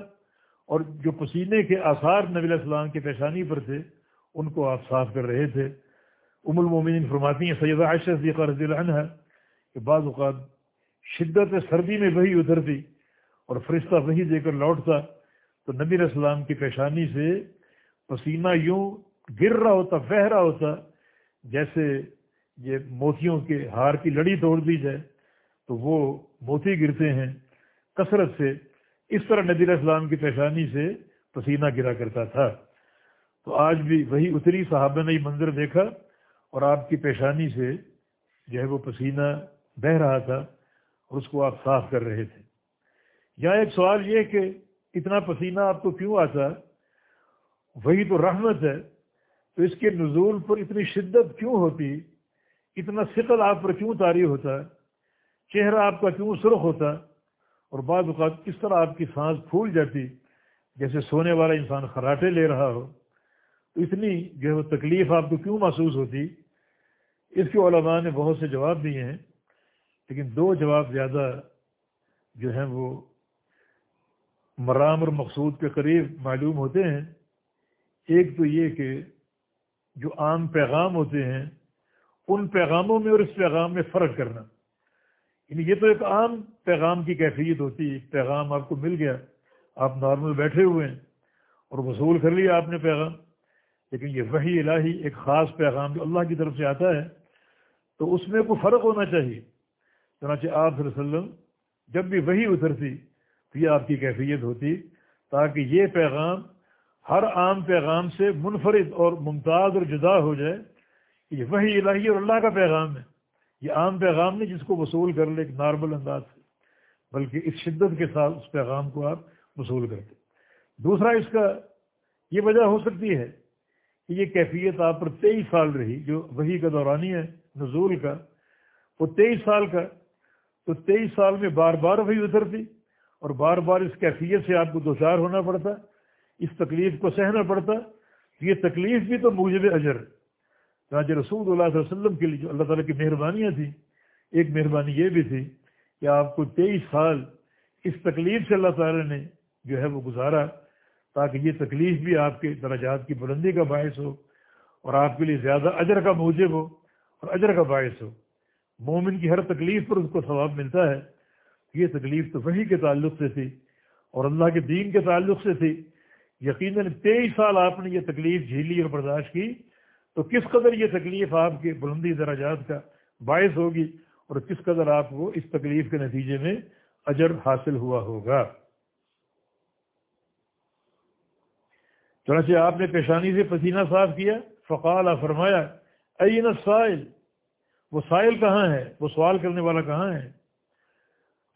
اور جو پسینے کے آثار نبی علیہ السلام کی پیشانی پر تھے ان کو آپ صاف کر رہے تھے۔ ام المومنین فرماتی ہیں، سیدہ عائشہ صدیقہ رضی اللہ عنہ کہ بعض اوقات شدت سردی میں وہی اترتی اور فرشتہ وہی دے کر لوٹتا۔ تو نبی علیہ السلام کی پیشانی سے پسینہ یوں گر رہا ہوتا بہ رہا ہوتا، جیسے یہ موتیوں کے ہار کی لڑی توڑ دی جائے، تو وہ موتی گرتے ہیں۔ کثرت سے اس طرح نبی علیہ السلام کی پیشانی سے پسینہ گرا کرتا تھا۔ تو آج بھی وہی اتری صحابہ نے یہ منظر دیکھا اور آپ کی پیشانی سے جو ہے وہ پسینہ بہہ رہا تھا اور اس کو آپ صاف کر رہے تھے۔ یا ایک سوال یہ کہ اتنا پسینہ آپ کو کیوں آتا؟ وہی تو رحمت ہے۔ تو اس کے نزول پر اتنی شدت کیوں ہوتی؟ اتنا ثقل آپ پر کیوں تاری ہوتا؟ چہرہ آپ کا کیوں سرخ ہوتا؟ اور بعض اوقات کس طرح آپ کی سانس پھول جاتی جیسے سونے والا انسان خراٹے لے رہا ہو۔ تو اتنی جو ہے وہ تکلیف آپ کو کیوں محسوس ہوتی؟ اس کے علماء نے بہت سے جواب دیے ہیں، لیکن دو جواب زیادہ جو ہیں وہ مرام اور مقصود کے قریب معلوم ہوتے ہیں۔ ایک تو یہ کہ جو عام پیغام ہوتے ہیں، ان پیغاموں میں اور اس پیغام میں فرق کرنا۔ یعنی یہ تو ایک عام پیغام کی کیفیت ہوتی ہے پیغام آپ کو مل گیا، آپ نارمل بیٹھے ہوئے ہیں اور وصول کر لیا آپ نے پیغام۔ لیکن یہ وہی الہی ایک خاص پیغام جو اللہ کی طرف سے آتا ہے، تو اس میں کوئی فرق ہونا چاہیے۔ چنانچہ آپ صلی اللہ علیہ وسلم جب بھی وہی اترتی تو یہ آپ کی کیفیت ہوتی تاکہ یہ پیغام ہر عام پیغام سے منفرد اور ممتاز اور جدا ہو جائے یہ وہی الہی اور اللہ کا پیغام ہے۔ یہ عام پیغام نہیں جس کو وصول کر لے، ایک نارمل انداز سے، بلکہ اس شدت کے ساتھ اس پیغام کو آپ وصول کرتے۔ دوسرا اس کا یہ وجہ ہو سکتی ہے یہ کیفیت آپ پر تیئیس سال رہی، جو وہی کا دورانی ہے، نزول کا، وہ تیئیس سال کا، تو تیئیس سال میں بار بار وہی اترتی، اور بار بار اس کیفیت سے آپ کو دو چار ہونا پڑتا، اس تکلیف کو سہنا پڑتا، یہ تکلیف بھی تو موجب اجر چنانچہ رسول اللہ صلی اللہ علیہ وسلم کے لیے جو اللہ تعالیٰ کی مہربانیاں تھیں، ایک مہربانی یہ بھی تھی کہ آپ کو تیئیس سال اس تکلیف سے اللہ تعالیٰ نے جو ہے وہ گزارا تاکہ یہ تکلیف بھی آپ کے درجات کی بلندی کا باعث ہو اور آپ کے لیے زیادہ اجر کا موجب ہو اور اجر کا باعث ہو۔ مومن کی ہر تکلیف پر اس کو ثواب ملتا ہے۔ یہ تکلیف تو وہی کے تعلق سے تھی اور اللہ کے دین کے تعلق سے تھی۔ یقیناً تیئیس سال آپ نے یہ تکلیف جھیلی اور برداشت کی تو کس قدر یہ تکلیف آپ کے بلندی دراجات کا باعث ہوگی اور کس قدر آپ کو اس تکلیف کے نتیجے میں اجر حاصل ہوا ہوگا۔ چنانچہ آپ نے پیشانی سے پسینہ صاف کیا، فقال فرمایا این سائل وہ سائل کہاں ہے؟ وہ سوال کرنے والا کہاں ہے؟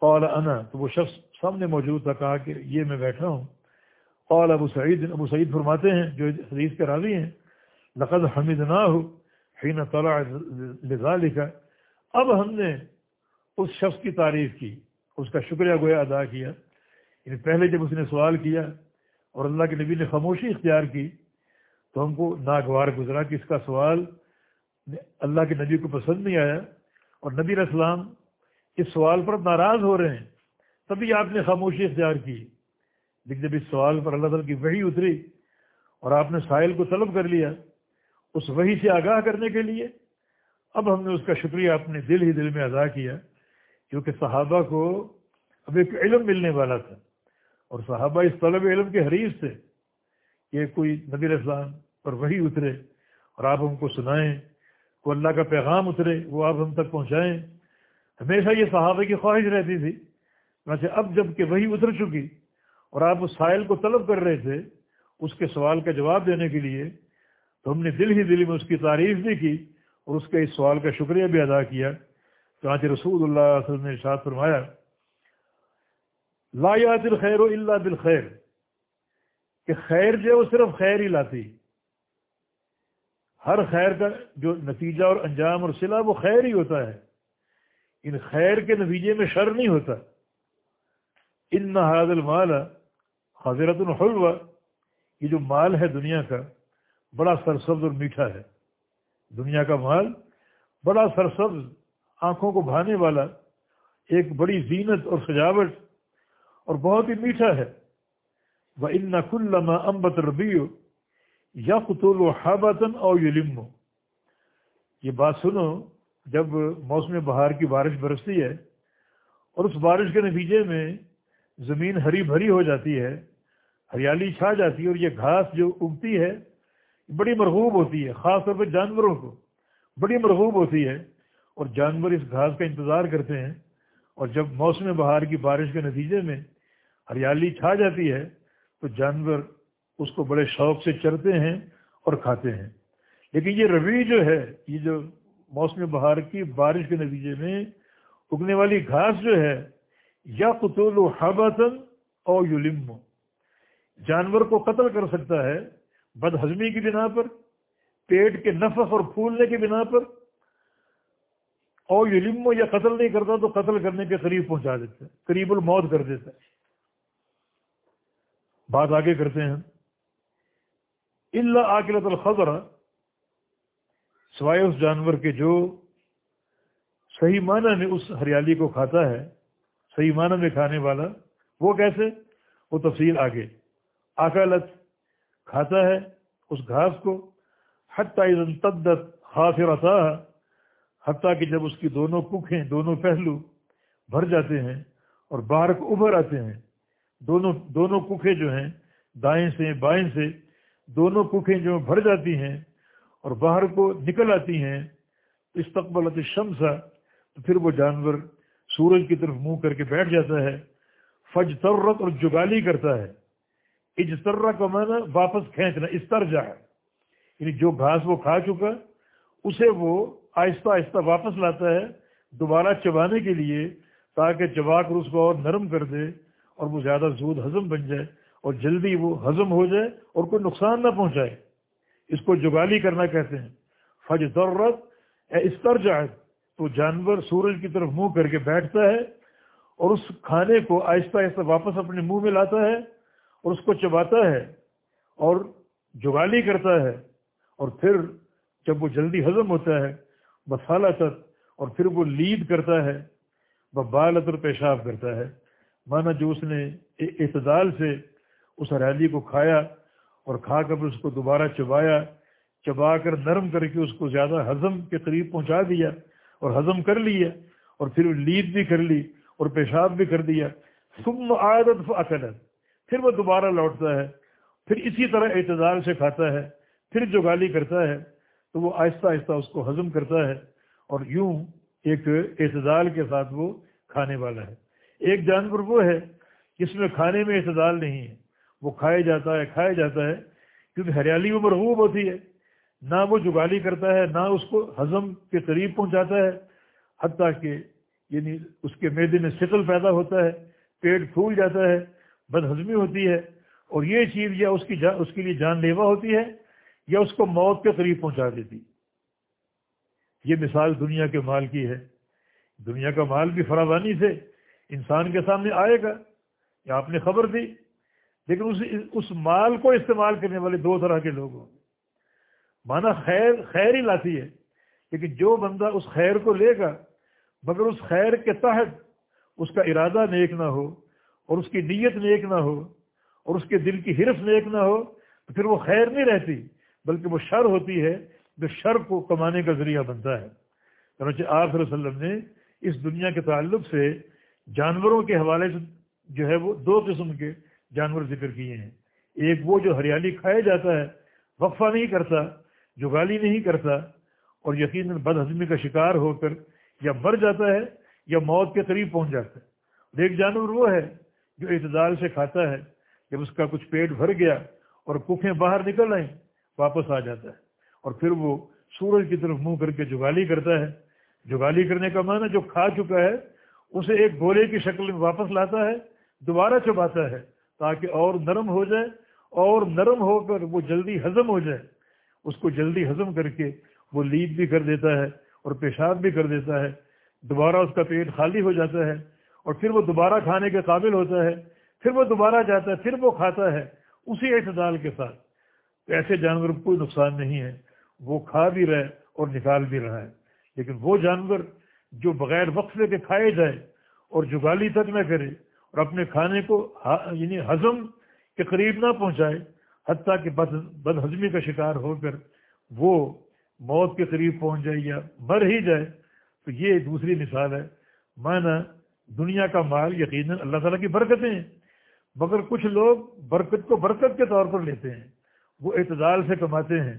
قال، انا. تو وہ شخص سامنے موجود تھا، کہا کہ یہ میں بیٹھا ہوں۔ قال، ابو سعید ابو سعید فرماتے ہیں، جو حدیث کے راوی ہیں، لقد حمید نہ ہو حین طلع لذالک اب ہم نے اس شخص کی تعریف کی، اس کا شکریہ گویا ادا کیا۔ یعنی پہلے جب اس نے سوال کیا اور اللہ کے نبی نے خاموشی اختیار کی تو ہم کو ناگوار گزرا کہ اس کا سوال اللہ کے نبی کو پسند نہیں آیا اور نبی السلام اس سوال پر ناراض ہو رہے ہیں، تبھی آپ نے خاموشی اختیار کی۔ لیکن جب اس سوال پر اللہ تعالیٰ کی وہی اتری اور آپ نے ساحل کو طلب کر لیا اس وہی سے آگاہ کرنے کے لیے، اب ہم نے اس کا شکریہ اپنے دل ہی دل میں ادا کیا کیونکہ صحابہ کو اب ایک علم ملنے والا تھا۔ اور صحابہ اس طلب علم کے حریث تھے کہ کوئی نبی اسلام پر وہی اترے اور آپ ہم کو سنائیں، کوئی اللہ کا پیغام اترے، وہ آپ ہم تک پہنچائیں۔ ہمیشہ یہ صحابہ کی خواہش رہتی تھی ویسے اب جبکہ وہی اتر چکی اور آپ اس سائل کو طلب کر رہے تھے اس کے سوال کا جواب دینے کے لیے، تو ہم نے دل ہی دل میں اس کی تعریف بھی کی اور اس کے اس سوال کا شکریہ بھی ادا کیا۔ چانچہ رسول اللہ علیہ وسلم نے ارشاد فرمایا لا یات الخیر و اللہ بالخیر. کہ خیر جو ہے وہ صرف خیر ہی لاتی ہر خیر کا جو نتیجہ اور انجام اور صلہ وہ خیر ہی ہوتا ہے. ان خیر کے نتیجے میں شر نہیں ہوتا. ان نہ المال حضرت الحلوہ. یہ جو مال ہے دنیا کا بڑا سرسبز اور میٹھا ہے. دنیا کا مال بڑا سرسبز، آنکھوں کو بھانے والا، ایک بڑی زینت اور سجاوٹ اور بہت ہی میٹھا ہے۔ وہ ان نقل امبت ربیو یا قطول و حابطن اور یلمو یہ بات سنو، جب موسم بہار کی بارش برستی ہے اور اس بارش کے نتیجے میں زمین ہری بھری ہو جاتی ہے، ہریالی چھا جاتی ہے اور یہ گھاس جو اگتی ہے، بڑی مرغوب ہوتی ہے، خاص طور پہ جانوروں کو بڑی مرغوب ہوتی ہے۔ اور جانور اس گھاس کا انتظار کرتے ہیں اور جب موسم بہار کی بارش کے نتیجے میں ہریالی چھا جاتی ہے تو جانور اس کو بڑے شوق سے چرتے ہیں اور کھاتے ہیں۔ لیکن یہ روی جو ہے، یہ جو موسم بہار کی بارش کے نتیجے میں اگنے والی گھاس جو ہے یا قطول و حبتن اور یولم جانور کو قتل کر سکتا ہے بد ہضمی کی بنا پر، پیٹ کے نفق اور پھولنے کی بنا پر۔ اور یولم یا قتل نہیں کرتا تو قتل کرنے کے قریب پہنچا دیتا ہے، قریب الموت کر دیتا ہے۔ بات آگے کرتے ہیں۔ اللہ عقلت الخبر سوائے اس جانور کے جو صحیح معنی میں اس ہریالی کو کھاتا ہے، صحیح معنی میں کھانے والا، وہ کیسے؟ وہ تفصیل آگے۔ عقلت کھاتا ہے اس گھاس کو، حتیٰ تدت حاصر حتیٰ کہ جب اس کی دونوں ککھیں دونوں پہلو بھر جاتے ہیں اور باہر کو ابھر آتے ہیں۔ دونوں دونوں ککھیں جو ہیں، دائیں سے بائیں سے، دونوں ککھیں جو بھر جاتی ہیں اور باہر کو نکل آتی ہیں، استقبلت شمسا تو پھر وہ جانور سورج کی طرف منہ کر کے بیٹھ جاتا ہے فج ترت اور جگالی کرتا ہے۔ اجترا کا معنی واپس کھینچنا، استرجا ہے۔ یعنی جو گھاس وہ کھا چکا، اسے وہ آہستہ آہستہ واپس لاتا ہے دوبارہ چبانے کے لیے، تاکہ چبا کر اس کو اور نرم کر دے۔ اور وہ زیادہ زود ہضم بن جائے اور جلدی وہ ہضم ہو جائے اور کوئی نقصان نہ پہنچائے۔ اس کو جگالی کرنا کہتے ہیں۔ فج ضرورت استر جائے تو جانور سورج کی طرف منہ کر کے بیٹھتا ہے اور اس کھانے کو آہستہ آہستہ واپس اپنے منہ میں لاتا ہے اور اس کو چباتا ہے اور جگالی کرتا ہے اور پھر جب وہ جلدی ہضم ہوتا ہے مسالہ تک اور پھر وہ لید کرتا ہے وہ بالت اور پیشاب کرتا ہے۔ مانا جو اس نے اعتدال سے اس ہریالی کو کھایا اور کھا کر اس کو دوبارہ چبایا، چبا کر نرم کر کے اس کو زیادہ ہضم کے قریب پہنچا دیا اور ہضم کر لیا اور پھر لید بھی کر لی اور پیشاب بھی کر دیا۔ ثم عادت فعقلت پھر وہ دوبارہ لوٹتا ہے، پھر اسی طرح اعتدال سے کھاتا ہے، پھر جو گالی کرتا ہے تو وہ آہستہ آہستہ اس کو ہضم کرتا ہے اور یوں ایک اعتدال کے ساتھ وہ کھانے والا ہے۔ ایک جانور وہ ہے جس میں کھانے میں اعتدال نہیں ہے۔ وہ کھایا جاتا ہے کھایا جاتا ہے، کیونکہ ہریالی وہ مرغوب ہوتی ہے۔ نہ وہ جگالی کرتا ہے، نہ اس کو ہضم کے قریب پہنچاتا ہے۔ حتیٰ کہ یعنی اس کے میدے میں شکل پیدا ہوتا ہے، پیٹ پھول جاتا ہے بد ہضمی ہوتی ہے۔ اور یہ چیز یا اس کی جا، اس کے لیے جان لیوا ہوتی ہے یا اس کو موت کے قریب پہنچا دیتی۔ یہ مثال دنیا کے مال کی ہے۔ دنیا کا مال بھی فراوانی سے انسان کے سامنے آئے گا یا آپ نے خبر دی، لیکن اس اس مال کو استعمال کرنے والے دو طرح کے لوگ ہوں مانا خیر خیر ہی لاتی ہے، لیکن جو بندہ اس خیر کو لے گا، مگر اس خیر کے تحت اس کا ارادہ نیک نہ ہو، اور اس کی نیت نیک نہ ہو، اور اس کے دل کی حرف نیک نہ ہو، تو پھر وہ خیر نہیں رہتی، بلکہ وہ شر ہوتی ہے، جو شر کو کمانے کا ذریعہ بنتا ہے۔ چنانچہ آپ صلی اللہ علیہ وسلم نے اس دنیا کے تعلق سے جانوروں کے حوالے سے جو ہے وہ دو قسم کے جانور ذکر کیے ہیں۔ ایک وہ جو ہریالی کھایا جاتا ہے، وقفہ نہیں کرتا جو گالی نہیں کرتا، اور یقیناً بد ہضمی کا شکار ہو کر یا مر جاتا ہے یا موت کے قریب پہنچ جاتا ہے۔ اور ایک جانور وہ ہے جو اعتدال سے کھاتا ہے، جب اس کا کچھ پیٹ بھر گیا اور کفیں باہر نکل آئیں، واپس آ جاتا ہے۔ اور پھر وہ سورج کی طرف منہ کر کے جگالی کرتا ہے۔ جگالی کرنے کا معنی جو کھا چکا ہے اسے ایک گولے کی شکل میں واپس لاتا ہے، دوبارہ چباتا ہے تاکہ اور نرم ہو جائے اور نرم ہو کر وہ جلدی ہضم ہو جائے۔ اس کو جلدی ہضم کر کے وہ لید بھی کر دیتا ہے اور پیشاب بھی کر دیتا ہے۔ دوبارہ اس کا پیٹ خالی ہو جاتا ہے اور پھر وہ دوبارہ کھانے کے قابل ہوتا ہے، پھر وہ دوبارہ جاتا ہے، پھر وہ کھاتا ہے اسی اعتدال کے ساتھ۔ تو ایسے جانور کو کوئی نقصان نہیں ہے، وہ کھا بھی رہے اور نکال بھی رہا ہے۔ لیکن وہ جانور جو بغیر وقفے کے کھائے جائے اور جگالی تک نہ کرے اور اپنے کھانے کو یعنی ہضم کے قریب نہ پہنچائے، حتیٰ کہ بد بد ہضمی کا شکار ہو کر وہ موت کے قریب پہنچ جائے یا مر ہی جائے، تو یہ دوسری مثال ہے۔ مانا دنیا کا مال یقیناً اللہ تعالیٰ کی برکتیں ہیں، مگر کچھ لوگ برکت کو برکت کے طور پر لیتے ہیں، وہ اعتدال سے کماتے ہیں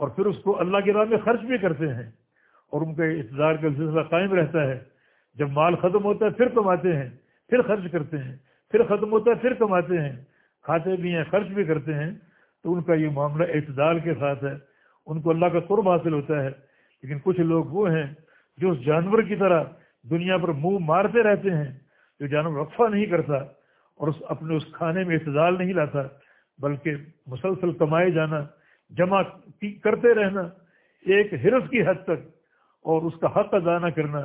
اور پھر اس کو اللہ کی راہ میں خرچ بھی کرتے ہیں۔ اور ان کا اعتدار کا سلسلہ قائم رہتا ہے۔ جب مال ختم ہوتا ہے، پھر کماتے ہیں، پھر خرچ کرتے ہیں، پھر ختم ہوتا ہے، پھر کماتے ہیں۔ کھاتے بھی ہیں، خرچ بھی کرتے ہیں۔ تو ان کا یہ معاملہ اعتدال کے ساتھ ہے۔ ان کو اللہ کا قرب حاصل ہوتا ہے۔ لیکن کچھ لوگ وہ ہیں جو اس جانور کی طرح دنیا پر منہ مارتے رہتے ہیں، جو جانور وقفہ نہیں کرتا اور اس اپنے اس کھانے میں اعتدال نہیں لاتا، بلکہ مسلسل کمائے جانا، جمع کرتے رہنا، ایک حرف کی حد تک اور اس کا حق ادا نہ کرنا،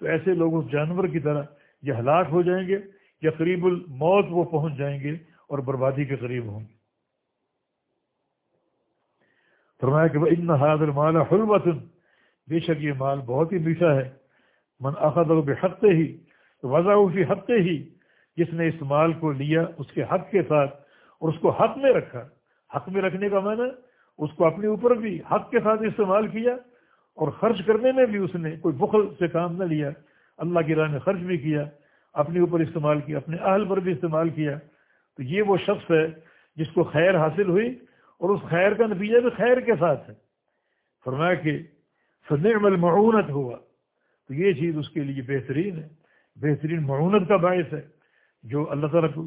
تو ایسے لوگ اس جانور کی طرح یہ ہلاک ہو جائیں گے یا قریب الموت وہ پہنچ جائیں گے اور بربادی کے قریب ہوں گے۔ فرمایا کہ ان حاضر مال حلوت بے شک یہ مال بہت ہی میٹھا ہے۔ من اخذ بحقتے ہی وضع اسی حقتے ہی جس نے اس مال کو لیا اس کے حق کے ساتھ اور اس کو حق میں رکھا۔ حق میں رکھنے کا معنی اس کو اپنے اوپر بھی حق کے ساتھ استعمال کیا اور خرچ کرنے میں بھی اس نے کوئی بخل سے کام نہ لیا، اللہ کی راہ میں خرچ بھی کیا، اپنے اوپر استعمال کیا، اپنے اہل پر بھی استعمال کیا۔ تو یہ وہ شخص ہے جس کو خیر حاصل ہوئی اور اس خیر کا نتیجہ بھی خیر کے ساتھ ہے۔ فرمایا کہ فنعم المعونت ہوا۔ تو یہ چیز اس کے لیے بہترین ہے۔ بہترین معونت کا باعث ہے۔ جو اللہ تعالیٰ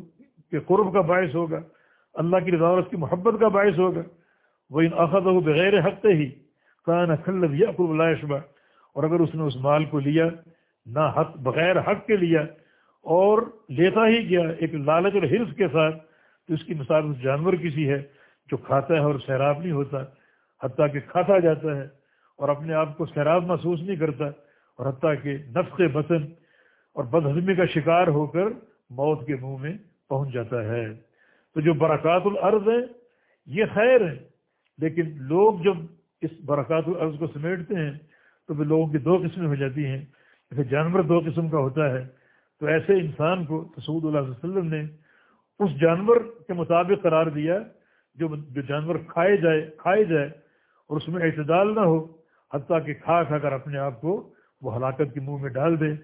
کے قرب کا باعث ہوگا، اللہ کی رضاوت کی محبت کا باعث ہوگا۔ وہ ان اخذ ہو بغیر حق ہی کان خلد یا شبہ اور اگر اس نے اس مال کو لیا، نہ حق، بغیر حق کے لیا، اور لیتا ہی گیا ایک لالچ اور حرص کے ساتھ، تو اس کی مثال اس جانور کسی ہے جو کھاتا ہے اور سیراب نہیں ہوتا، حتیٰ کہ کھاتا جاتا ہے اور اپنے آپ کو سیراب محسوس نہیں کرتا، اور حتیٰ کہ نفق بطن اور بدہضمی کا شکار ہو کر موت کے منہ میں پہنچ جاتا ہے۔ تو جو برکات العرض ہیں یہ خیر ہے، لیکن لوگ جب اس برکات العرض کو سمیٹتے ہیں، تو پھر لوگوں کی دو قسمیں ہو جاتی ہیں۔ جیسے جانور دو قسم کا ہوتا ہے۔ تو ایسے انسان کو سعود اللہ علیہ وسلم نے اس جانور کے مطابق قرار دیا، جو جو جانور کھائے جائے کھائے جائے اور اس میں اعتدال نہ ہو، حتیٰ کہ کھا کھا کر اپنے آپ کو وہ ہلاکت کے منہ میں ڈال دے۔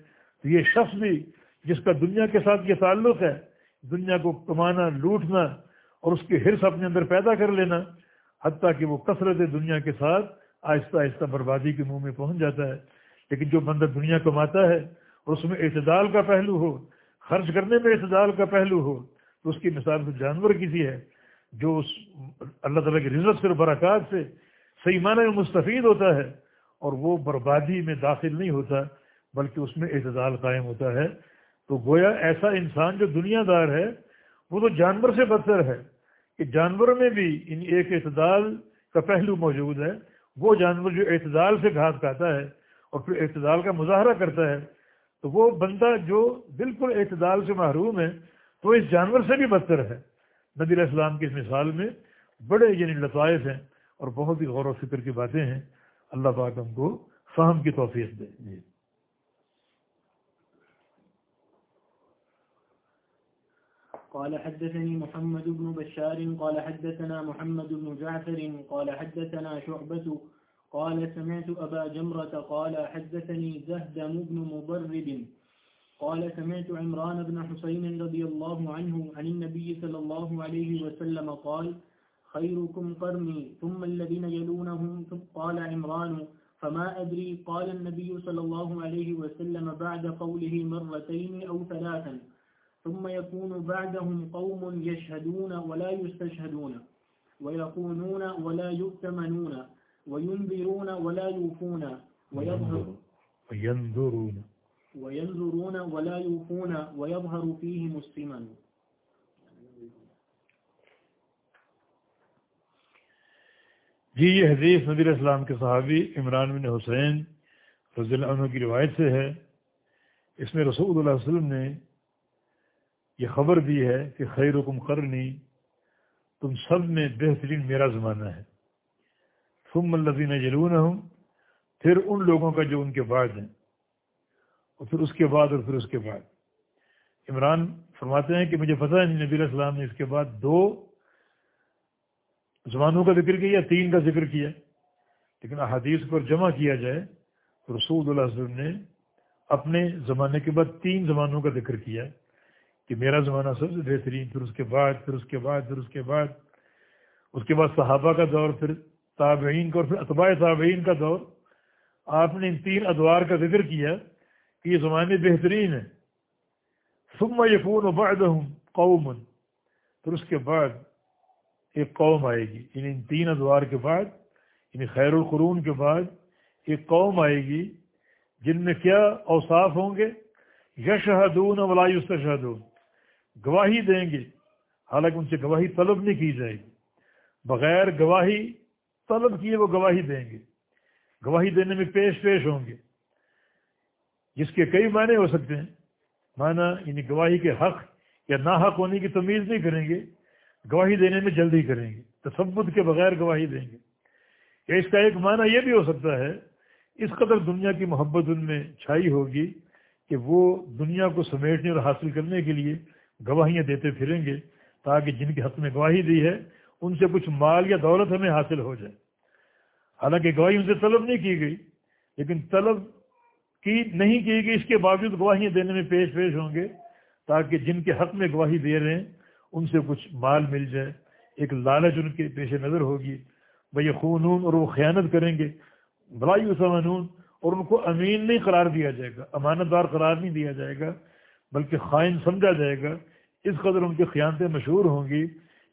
تو یہ شخص بھی جس کا دنیا کے ساتھ یہ تعلق ہے، دنیا کو کمانا، لوٹنا اور اس کے حرص اپنے اندر پیدا کر لینا حتیٰ کہ وہ کثرت دنیا کے ساتھ آہستہ آہستہ بربادی کے منہ میں پہنچ جاتا ہے۔ لیکن جو بندہ دنیا کماتا ہے اور اس میں اعتدال کا پہلو ہو، خرچ کرنے میں اعتدال کا پہلو ہو، تو اس کی مثال سے جانور کسی ہے، جو اس اللہ تعالیٰ کی رزت سے برکات سے صحیح معنی میں مستفید ہوتا ہے اور وہ بربادی میں داخل نہیں ہوتا، بلکہ اس میں اعتدال قائم ہوتا ہے۔ تو گویا ایسا انسان جو دنیا دار ہے، وہ تو جانور سے بدتر ہے۔ کہ جانور میں بھی ان ایک اعتدال کا پہلو موجود ہے۔ وہ جانور جو اعتدال سے گھاس کھاتا ہے اور پھر اعتدال کا مظاہرہ کرتا ہے، تو وہ بندہ جو بالکل اعتدال سے محروم ہے، تو اس جانور سے بھی بدتر ہے۔ نبی علیہ السلام کی اس مثال میں بڑے یعنی لطائف ہیں اور بہت ہی غور و فکر کی باتیں ہیں۔ اللہ پاک ہم کو فہم کی توفیق دے۔ جی۔ قال حدثني محمد بن بشار، قال حدثنا محمد بن جعفر، قال حدثنا شعبة، قال سمعت أبا جمرة قال حدثني زهدم بن مضرب قال سمعت عمران بن حسين رضي الله عنه عن النبي صلى الله عليه وسلم قال خيركم قرني، ثم الذين يلونهم قال عمران فما أدري قال النبي صلى الله عليه وسلم بعد قوله مرتين أو ثلاثا ثم يكون بعدهم قوم يشهدون ولا يستشهدون ويقونون ولا يؤتمنون وينذرون ولا يوفون ويظهر وينذرون. وينذرون ولا يوفون ويظهر فيه مسلما جی یہ حدیث نبی اسلام کے صحابی عمران بن حسین رضی اللہ عنہ کی روایت سے ہے۔ اس میں رسول اللہ علیہ وسلم نے یہ خبر دی ہے کہ خیر حکم کرنی تم سب میں بہترین میرا زمانہ ہے۔ ثم الذین یلون ہوں پھر ان لوگوں کا جو ان کے بعد ہیں۔ اور پھر اس کے بعد اور پھر اس کے بعد۔ عمران فرماتے ہیں کہ مجھے پتہ نہیں نبی علیہ السلام نے اس کے بعد دو زمانوں کا ذکر کیا، تین کا ذکر کیا۔ لیکن احادیث پر جمع کیا جائے تو رسول اللہ علیہ وسلم نے اپنے زمانے کے بعد تین زمانوں کا ذکر کیا۔ کہ میرا زمانہ سب سے بہترین، پھر اس کے بعد، پھر اس کے بعد، پھر اس کے بعد۔ اس کے بعد صحابہ کا دور، پھر تابعین کا اور پھر اتباع تابعین کا دور۔ آپ نے ان تین ادوار کا ذکر کیا کہ یہ زمانے بہترین ہیں۔ ثم یقون و بعد قوم۔ پھر اس کے بعد ایک قوم آئے گی۔ یعنی ان تین ادوار کے بعد یعنی خیر القرون کے بعد ایک قوم آئے گی جن میں کیا اوصاف ہوں گے؟ یشہدون ولا یستشہدون۔ گواہی دیں گے۔ حالانکہ ان سے گواہی طلب نہیں کی جائے گی۔ بغیر گواہی طلب کیے وہ گواہی دیں گے۔ گواہی دینے میں پیش پیش ہوں گے۔ جس کے کئی معنی ہو سکتے ہیں۔ معنی یعنی گواہی کے حق یا ناحق ہونے کی تمیز نہیں کریں گے۔ گواہی دینے میں جلدی کریں گے۔ تصبت کے بغیر گواہی دیں گے۔ یا اس کا ایک معنی یہ بھی ہو سکتا ہے، اس قدر دنیا کی محبت ان میں چھائی ہوگی کہ وہ دنیا کو سمیٹنے اور حاصل کرنے کے لیے گواہیاں دیتے پھریں گے تاکہ جن کے حق میں گواہی دی ہے، ان سے کچھ مال یا دولت ہمیں حاصل ہو جائے۔ حالانکہ گواہی ان سے طلب نہیں کی گئی، لیکن طلب کی نہیں کی گئی، اس کے باوجود گواہیاں دینے میں پیش پیش ہوں گے تاکہ جن کے حق میں گواہی دے رہے ہیں، ان سے کچھ مال مل جائے۔ ایک لالچ ان کے پیش نظر ہوگی۔ بھائی خونون اور وہ خیانت کریں گے۔ بلائی اسمانون اور ان کو امین نہیں قرار دیا جائے گا امانت دار قرار نہیں دیا جائے گا، بلکہ خائن سمجھا جائے گا اس قدر ان کی خیانتیں مشہور ہوں گی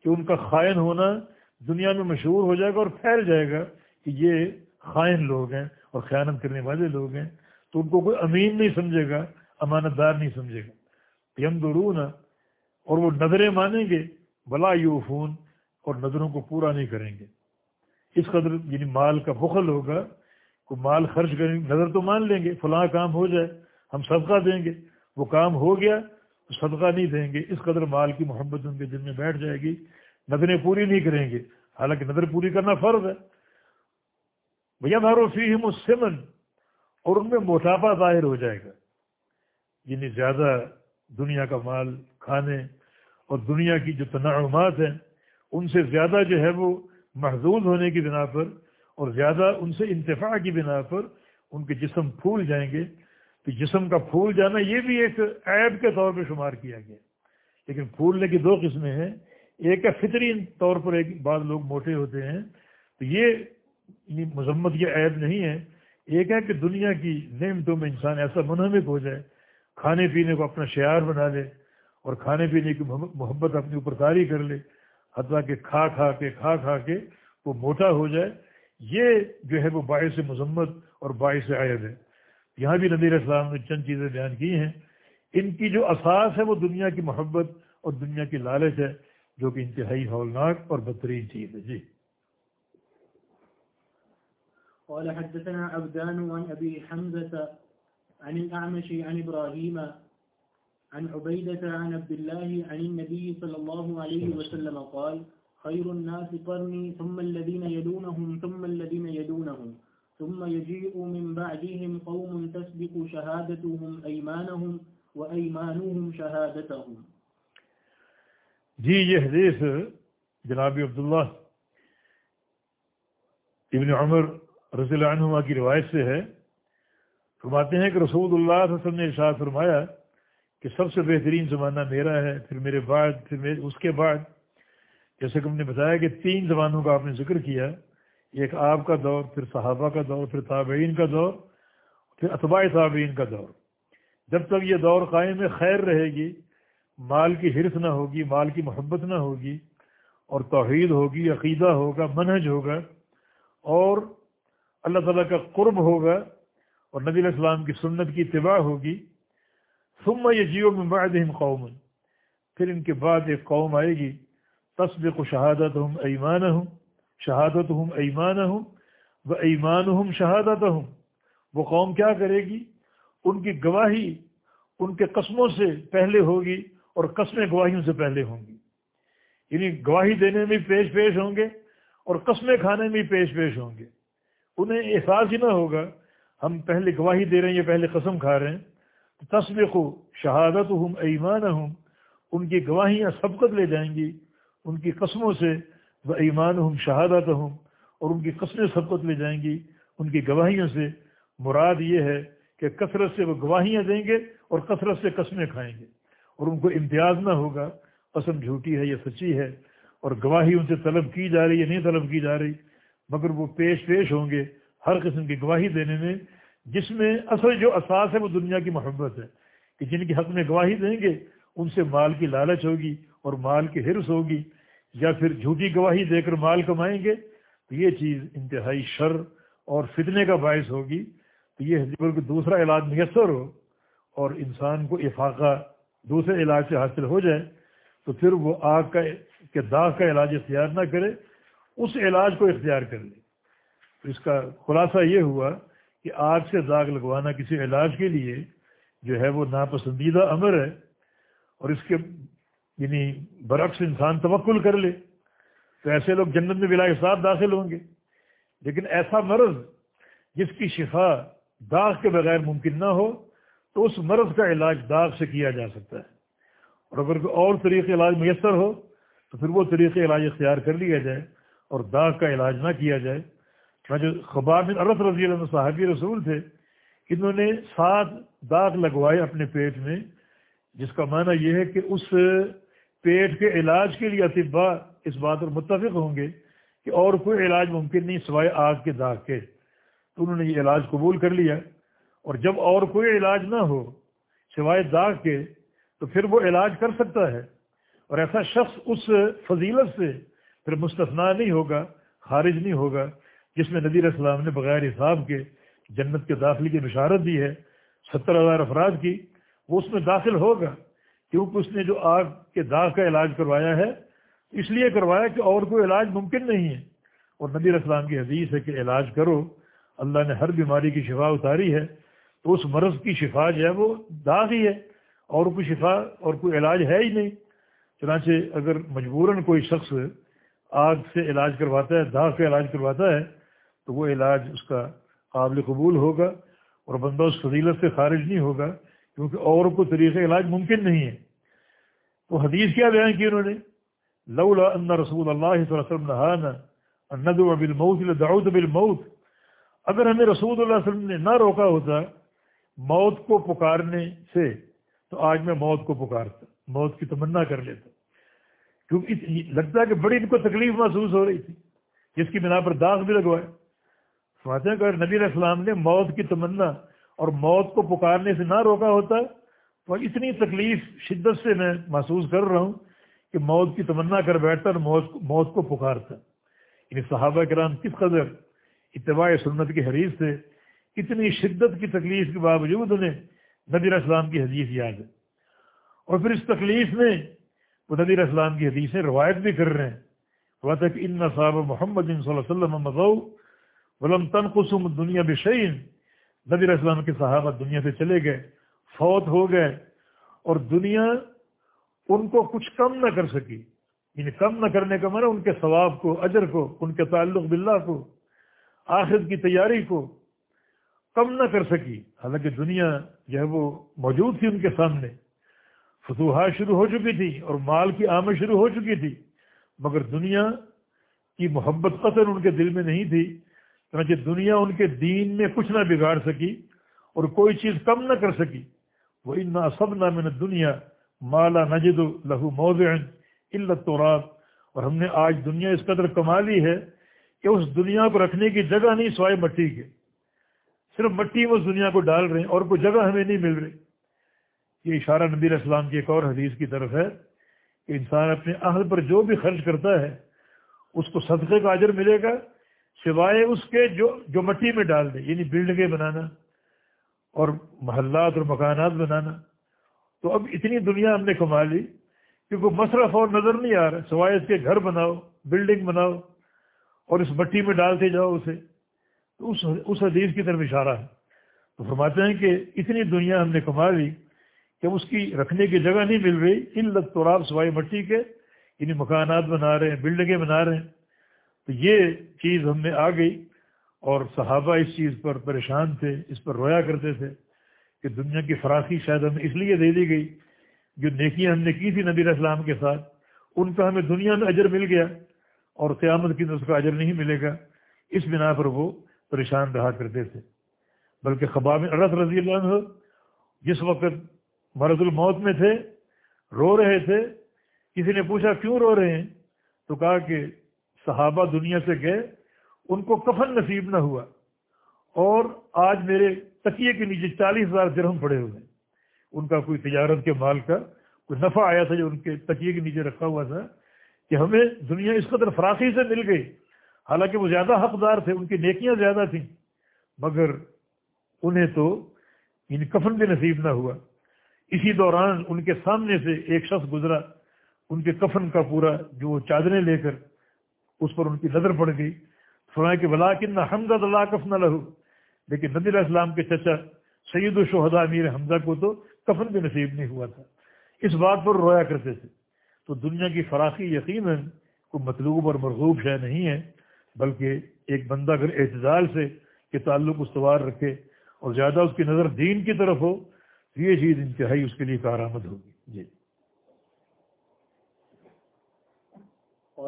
کہ ان کا خائن ہونا دنیا میں مشہور ہو جائے گا اور پھیل جائے گا کہ یہ خائن لوگ ہیں اور خیانت کرنے والے لوگ ہیں، تو ان کو کوئی امین نہیں سمجھے گا امانت دار نہیں سمجھے گا۔ یم درون اور وہ نظریں مانیں گے بلا یوفون، اور نظروں کو پورا نہیں کریں گے۔ اس قدر یعنی مال کا بخل ہوگا کو مال خرچ کریں گے، نظر تو مان لیں گے، فلاں کام ہو جائے، ہم صدقہ دیں گے، وہ کام ہو گیا صدقہ نہیں دیں گے، اس قدر مال کی محبت ان کے دل میں بیٹھ جائے گی، نظریں پوری نہیں کریں گے۔ حالانکہ نظر پوری کرنا فرض ہے۔ بھیا مارو فی مسمن اور ان میں موٹاپا ظاہر ہو جائے گا۔ یعنی زیادہ دنیا کا مال کھانے اور دنیا کی جو تناعمات ہیں، ان سے زیادہ جو ہے وہ محدود ہونے کی بنا پر اور زیادہ ان سے انتفاع کی بنا پر ان کے جسم پھول جائیں گے۔ تو جسم کا پھول جانا یہ بھی ایک عیب کے طور پہ شمار کیا گیا۔ لیکن پھولنے کی دو قسمیں ہیں۔ ایک ہے فطری طور پر ایک بعض لوگ موٹے ہوتے ہیں۔ تو یہ یعنی مذمت یہ عیب نہیں ہے۔ ایک ہے کہ دنیا کی نعمتوں میں انسان ایسا منہمک ہو جائے، کھانے پینے کو اپنا شعار بنا لے اور کھانے پینے کی محبت اپنے اوپر تاری کر لے، حتیٰ کہ کھا کھا کے، کھا کھا کے وہ موٹا ہو جائے۔ یہ جو ہے وہ باعث مذمت اور باعث عائد ہے۔ یہاں بھی نبی اسلام نے چند چیزیں بیان کی ہیں۔ ان کی جو اساس ہے وہ دنیا کی محبت اور دنیا کی لالچ ہے، جو کہ انتہائی ہولناک اور بدترین چیز ہے۔ جی۔ قال حدثنا عبدان عن أبي حمزة عن الأعمش عن إبراهيم عن عبيدة عن عبد الله عن النبي صلى الله عليه وسلم قال، خير الناس قرني ثم الذين يدونهم ثم الذين يدونهم ثم يجيء من بعدهم قوم تسبق شهادتهم أيمانهم وأيمانهم شهادتهم. جی یہ حدیث جناب عبداللہ ابن عمر رضی اللہ عنہ کی روایت سے ہے۔ فرماتے ہیں کہ رسول اللہ صلی اللہ علیہ وسلم نے ارشاد فرمایا کہ سب سے بہترین زمانہ میرا ہے، پھر میرے بعد، پھر میرے اس کے بعد۔ جیسے کہ ہم نے بتایا کہ تین زبانوں کا آپ نے ذکر کیا ایک آپ کا دور، پھر صحابہ کا دور، پھر تابعین کا دور، پھر اتباع تابعین کا دور۔ جب تک یہ دور قائم میں خیر رہے گی، مال کی حرف نہ ہوگی، مال کی محبت نہ ہوگی، اور توحید ہوگی، عقیدہ ہوگا، منہج ہوگا، اور اللہ تعالیٰ کا قرب ہوگا، اور نبی علیہ السلام کی سنت کی اتباع ہوگی، ثم یہ جیو میں بعد قوم۔ پھر ان کے بعد ایک قوم آئے گی تصبق شہادت ہم ایمان ہوں شہادت ہم ایمان ہوں و ایمان ہم شہادت ہوں وہ قوم کیا کرے گی؟ ان کی گواہی ان کے قسموں سے پہلے ہوگی اور قسمیں گواہیوں سے پہلے ہوں گی۔ یعنی گواہی دینے میں پیش پیش ہوں گے اور قسمیں کھانے میں پیش پیش ہوں گے۔ انہیں احساس ہی نہ ہوگا، ہم پہلے گواہی دے رہے ہیں یا پہلے قسم کھا رہے ہیں۔ تصویق شہادت ہم ایمان ہوں ان کی گواہیاں سبقت لے جائیں گی، ان کی قسموں سے وہ ایمان ہم شہادت ہوں اور ان کی قسمیں سبقت لے جائیں گی، ان کی گواہیوں سے۔ مراد یہ ہے کہ کثرت سے وہ گواہیاں دیں گے اور کثرت سے قسمیں کھائیں گے۔ اور ان کو امتیاز نہ ہوگا، قسم جھوٹی ہے یا سچی ہے، اور گواہی ان سے طلب کی جا رہی ہے نہیں طلب کی جا رہی، مگر وہ پیش پیش ہوں گے ہر قسم کی گواہی دینے میں، جس میں اصل جو اساس ہے وہ دنیا کی محبت ہے۔ کہ جن کے حق میں گواہی دیں گے، ان سے مال کی لالچ ہوگی اور مال کی حرص ہوگی۔ یا پھر جھوٹی گواہی دے کر مال کمائیں گے، تو یہ چیز انتہائی شر اور فتنے کا باعث ہوگی۔ تو یہ کو دوسرا علاج میسر ہو اور انسان کو افاقہ دوسرے علاج سے حاصل ہو جائے، تو پھر وہ آگ کا کہ داغ کا علاج اختیار نہ کرے، اس علاج کو اختیار کر لے۔ تو اس کا خلاصہ یہ ہوا کہ آگ سے داغ لگوانا کسی علاج کے لیے جو ہے وہ ناپسندیدہ امر ہے اور اس کے یعنی برعکس انسان توکل کر لے تو ایسے لوگ جنت میں بلا حساب داخل ہوں گے۔ لیکن ایسا مرض جس کی شفا داغ کے بغیر ممکن نہ ہو تو اس مرض کا علاج داغ سے کیا جا سکتا ہے۔ اور اگر کوئی اور طریقے علاج میسر ہو تو پھر وہ طریقے علاج اختیار کر لیا جائے اور داغ کا علاج نہ کیا جائے۔ جو خباب بن عرت رضی اللہ صحابی رسول تھے۔ انہوں نے سات داغ لگوائے اپنے پیٹ میں، جس کا معنی یہ ہے کہ اس پیٹ کے علاج کے لیے اطبا اس بات پر متفق ہوں گے کہ اور کوئی علاج ممکن نہیں سوائے آگ کے داغ کے۔ تو انہوں نے یہ علاج قبول کر لیا۔ اور جب اور کوئی علاج نہ ہو سوائے داغ کے، تو پھر وہ علاج کر سکتا ہے۔ اور ایسا شخص اس فضیلت سے پھر مستثنا نہیں ہوگا، خارج نہیں ہوگا، جس میں نبی السلام نے بغیر حساب کے جنت کے داخلے کی بشارت دی ہے، ستر ہزار افراد کی، وہ اس میں داخل ہوگا۔ کیونکہ اس نے جو آگ کے داغ کا علاج کروایا ہے، اس لیے کروایا کہ اور کوئی علاج ممکن نہیں ہے۔ اور نبی السلام کی حدیث ہے کہ علاج کرو، اللہ نے ہر بیماری کی شفا اتاری ہے، تو اس مرض کی شفا جو ہے وہ داغ ہی ہے، اور کوئی شفا اور کوئی علاج ہے ہی نہیں۔ چنانچہ اگر مجبوراً کوئی شخص آگ سے علاج کرواتا ہے، داغ کا علاج کرواتا ہے، تو وہ علاج اس کا قابل قبول ہوگا، اور بندہ اس فضیلت سے خارج نہیں ہوگا۔ کیونکہ اور کوئی طریقے علاج ممکن نہیں ہے۔ تو حدیث کیا بیان کی انہوں نے؟ لولا ان رسول اللہ صلی اللہ علیہ وسلم نہانا ندو بالموت لدعوت بالموت۔ اگر ہمیں رسول اللہ علیہ وسلم نے نہ روکا ہوتا موت کو پکارنے سے، تو آج میں موت کو پکارتا، موت کی تمنا کر لیتا۔ کیونکہ لگتا ہے کہ بڑی ان کو تکلیف محسوس ہو رہی تھی، جس کی بنا پر داغ بھی لگوائے۔ سمجھتے ہیں کہ نبی علیہ السلام نے موت کی تمنا اور موت کو پکارنے سے نہ روکا ہوتا، تو اتنی تکلیف شدت سے میں محسوس کر رہا ہوں کہ موت کی تمنا کر بیٹھتا اور موت موت کو پکارتا۔ یعنی صحابہ کرام کس قدر اتباع سنت کی حریث سے اتنی شدت کی تکلیف کے باوجود انہیں نبی السلام کی حدیث یاد ہے۔ اور پھر اس تکلیف میں وہ نبی السلام کی حدیثیں روایت بھی کر رہے ہیں۔ وہ تک ان صاحب محمد صلی اللہ علیہ وسلم مضو ولم تنقسم دنیا بشعین نبی السلام کے صحابہ دنیا سے چلے گئے، فوت ہو گئے اور دنیا ان کو کچھ کم نہ کر سکی۔ یعنی کم نہ کرنے کا مانا ان کے ثواب کو، اجر کو، ان کے تعلق باللہ کو آخر کی تیاری کو کم نہ کر سکی۔ حالانکہ دنیا جو ہے وہ موجود تھی ان کے سامنے۔ فتوحات شروع ہو چکی تھی اور مال کی آمد شروع ہو چکی تھی، مگر دنیا کی محبت قطر ان کے دل میں نہیں تھی۔ چنانچہ دنیا ان کے دین میں کچھ نہ بگاڑ سکی اور کوئی چیز کم نہ کر سکی۔ وہ ان سب نہ میں دنیا مالا نجد لہو موز علت اور ہم نے آج دنیا اس قدر کما لی ہے کہ اس دنیا کو رکھنے کی جگہ نہیں سوائے مٹی کے۔ صرف مٹی میں اس دنیا کو ڈال رہے ہیں، اور کوئی جگہ ہمیں نہیں مل رہی۔ یہ اشارہ نبی اسلام کی ایک اور حدیث کی طرف ہے کہ انسان اپنے عہد پر جو بھی خرچ کرتا ہے، اس کو صدقے کا اجر ملے گا سوائے اس کے جو جو مٹی میں ڈال دے یعنی بلڈنگیں بنانا اور محلات اور مکانات بنانا۔ تو اب اتنی دنیا ہم نے کما لی کیونکہ مصرف اور نظر نہیں آ رہا، سوائے اس کے گھر بناؤ، بلڈنگ بناؤ اور اس مٹی میں ڈالتے جاؤ اسے۔ تو اس اس حدیث کی طرف اشارہ ہے۔ تو فرماتے ہیں کہ اتنی دنیا ہم نے کما لی کہ اس کی رکھنے کی جگہ نہیں مل رہی ان لگ تو سوائے مٹی کے یعنی مکانات بنا رہے ہیں، بلڈنگیں بنا رہے ہیں۔ تو یہ چیز ہم میں آ گئی اور صحابہ اس چیز پر پریشان تھے، اس پر رویا کرتے تھے کہ دنیا کی فراخی شاید ہمیں اس لیے دے دی گئی جو نیکیاں ہم نے کی تھی نبی اسلام کے ساتھ، ان کا ہمیں دنیا میں اجر مل گیا اور قیامت کی اس کا اجر نہیں ملے گا۔ اس بنا پر وہ پریشان رہا کرتے تھے۔ بلکہ خباب عرت رضی اللہ عنہ جس وقت مرض الموت میں تھے، رو رہے تھے، کسی نے پوچھا کیوں رو رہے ہیں؟ تو کہا کہ صحابہ دنیا سے گئے، ان کو کفن نصیب نہ ہوا۔ اور آج میرے تکیے کے نیچے چالیس ہزار درہم پڑے ہوئے ہیں۔ ان کا کوئی تجارت کے مال کا کوئی نفع آیا تھا جو ان کے تکیے کے نیچے رکھا ہوا تھا کہ ہمیں دنیا اس قدر فراخی سے مل گئی۔ حالانکہ وہ زیادہ حقدار تھے، ان کی نیکیاں زیادہ تھیں۔ مگر انہیں تو ان کفن بھی نصیب نہ ہوا۔ اسی دوران ان کے سامنے سے ایک شخص گزرا۔ ان کے کفن کا پورا جو وہ چادریں لے کر اس پر ان کی نظر پڑ گئی۔ سنا کہ بلا کن حمد اللہ کفن لہو۔ لیکن نبی علیہ السلام کے چچا سید الشہدا امیر حمزہ کو تو کفن بھی نصیب نہیں ہوا تھا۔ اس بات پر رویا کرتے تھے۔ تو دنیا کی فراخی یقیناً کوئی مطلوب اور مرغوب شے نہیں ہے، بلکہ ایک بندہ اگر اعتدال سے کہ تعلق استوار رکھے اور زیادہ اس کی نظر دین کی طرف ہو تو یہ چیز انتہائی اس کے لیے کارآمد ہوگی۔ جی۔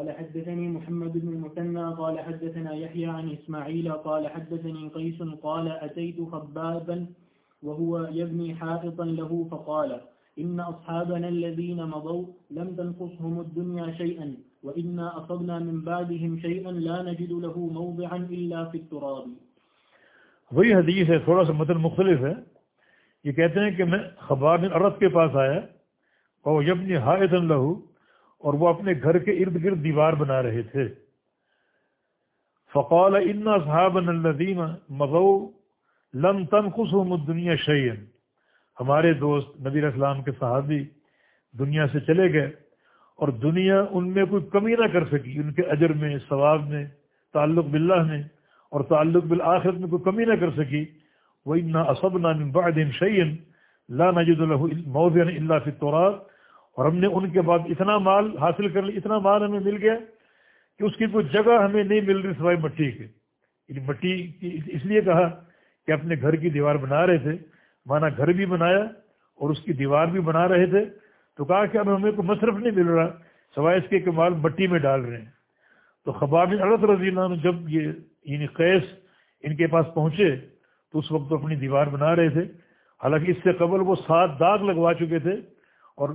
قال حدثني محمد بن المثنى قال حدثنا يحيى عن إسماعيل قال حدثني قيس قال أتيت خبابا وهو يبني حائطا له فقال إن أصحابنا الذين مضوا لم تنقصهم الدنيا شيئا وإنا أصبنا من بعدهم شيئا لا نجد له موضعا إلا في التراب. وہی حدیث ہے تھوڑا سا مطلب مختلف ہے۔ یہ کہتے ہیں کہ میں خبار بن عرب کے پاس آیا اور یبنی حائط لہو اور وہ اپنے گھر کے ارد گرد دیوار بنا رہے تھے۔ فقال ان صحاب الدیم مغو لم تنخصهم الدنیا شعین ہمارے دوست نبی اسلام کے صحابی دنیا سے چلے گئے اور دنیا ان میں کوئی کمی نہ کر سکی، ان کے اجر میں، ثواب میں، تعلق باللہ میں اور تعلق بالآخرت میں کوئی کمی نہ کر سکی۔ وہ اتنا اسب نام شعین لا نجد اللہ اللہ فطورات اور ہم نے ان کے بعد اتنا مال حاصل کر لیا، اتنا مال ہمیں مل گیا کہ اس کی کوئی جگہ ہمیں نہیں مل رہی سوائے مٹی کے یعنی مٹی اس لیے کہا کہ اپنے گھر کی دیوار بنا رہے تھے، مانا گھر بھی بنایا اور اس کی دیوار بھی بنا رہے تھے۔ تو کہا کہ اب ہمیں کوئی مصرف نہیں مل رہا، سوائے اس کے کہ مال مٹی میں ڈال رہے ہیں۔ تو خباب عرت رضی اللہ عنہ جب یہ یعنی قیس ان کے پاس پہنچے، تو اس وقت اپنی دیوار بنا رہے تھے۔ حالانکہ اس سے قبل وہ سات داغ لگوا چکے تھے اور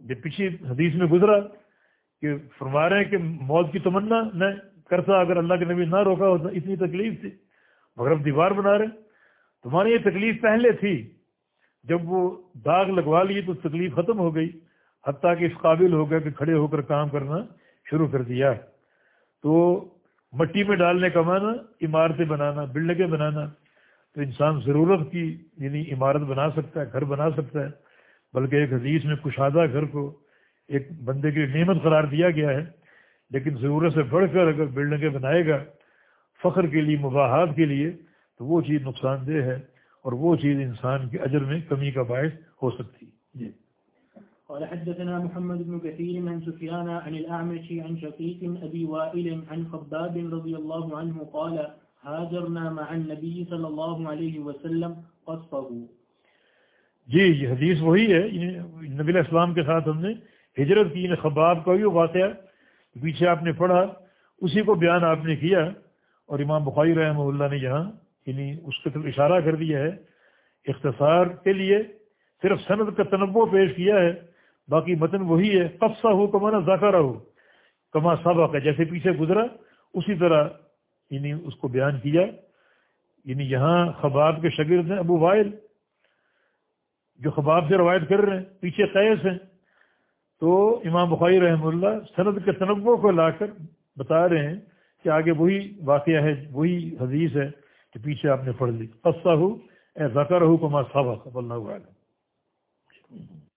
جب پچھلی حدیث میں گزرا کہ فرما رہے ہیں کہ موت کی تمنا نہ کرتا اگر اللہ کے نبی نہ روکا ہوتا، اتنی تکلیف تھی۔ مگر اب دیوار بنا رہے تمہاری یہ تکلیف پہلے تھی۔ جب وہ داغ لگوا لیے تو تکلیف ختم ہو گئی، حتیٰ کہ اس قابل ہو گیا کہ کھڑے ہو کر کام کرنا شروع کر دیا۔ تو مٹی میں ڈالنے کا معنی عمارتیں بنانا، بلڈنگیں بنانا۔ تو انسان ضرورت کی یعنی عمارت بنا سکتا ہے، گھر بنا سکتا ہے۔ بلکہ ایک حدیث میں کشادہ گھر کو ایک بندے کی نعمت قرار دیا گیا ہے، لیکن ضرورت سے بڑھ کر اگر بلڈنگیں بنائے گا فخر کے لیے مباحات کے لیے، تو وہ چیز نقصان دہ ہے اور وہ چیز انسان کے اجر میں کمی کا باعث ہو سکتی جی۔ قال حدثنا محمد بن كثير عن سفيان عن الأعمش عن شقيق أبي وائل عن خباب رضي الله عنه قال، هاجرنا مع النبي صلى الله عليه وسلم قصفه. جی یہ حدیث وہی ہے نبی علیہ السلام کے ساتھ ہم نے ہجرت کی خباب کا بھی واقعہ پیچھے آپ نے پڑھا، اسی کو بیان آپ نے کیا اور امام بخاری رحمہ اللہ نے یہاں یعنی اس کی طرف اشارہ کر دیا ہے، اختصار کے لیے صرف سند کا تنوع پیش کیا ہے، باقی متن وہی ہے قفصہ ہو کمانا ذاکرہ ہو کما سبق ہے، جیسے پیچھے گزرا، اسی طرح یعنی اس کو بیان کیا۔ یعنی یہاں خباب کے شگرد ہیں ابو وائل۔ جو خباب سے روایت کر رہے ہیں، پیچھے قیس ہیں۔ تو امام بخاری رحم اللہ سند کے تنوع کو لا کر بتا رہے ہیں کہ آگے وہی واقعہ ہے، وہی حدیث ہے کہ پیچھے آپ نے پڑھ لی۔ قصہ ہو، اے ذکر ہو کما صابق اللہ علیہ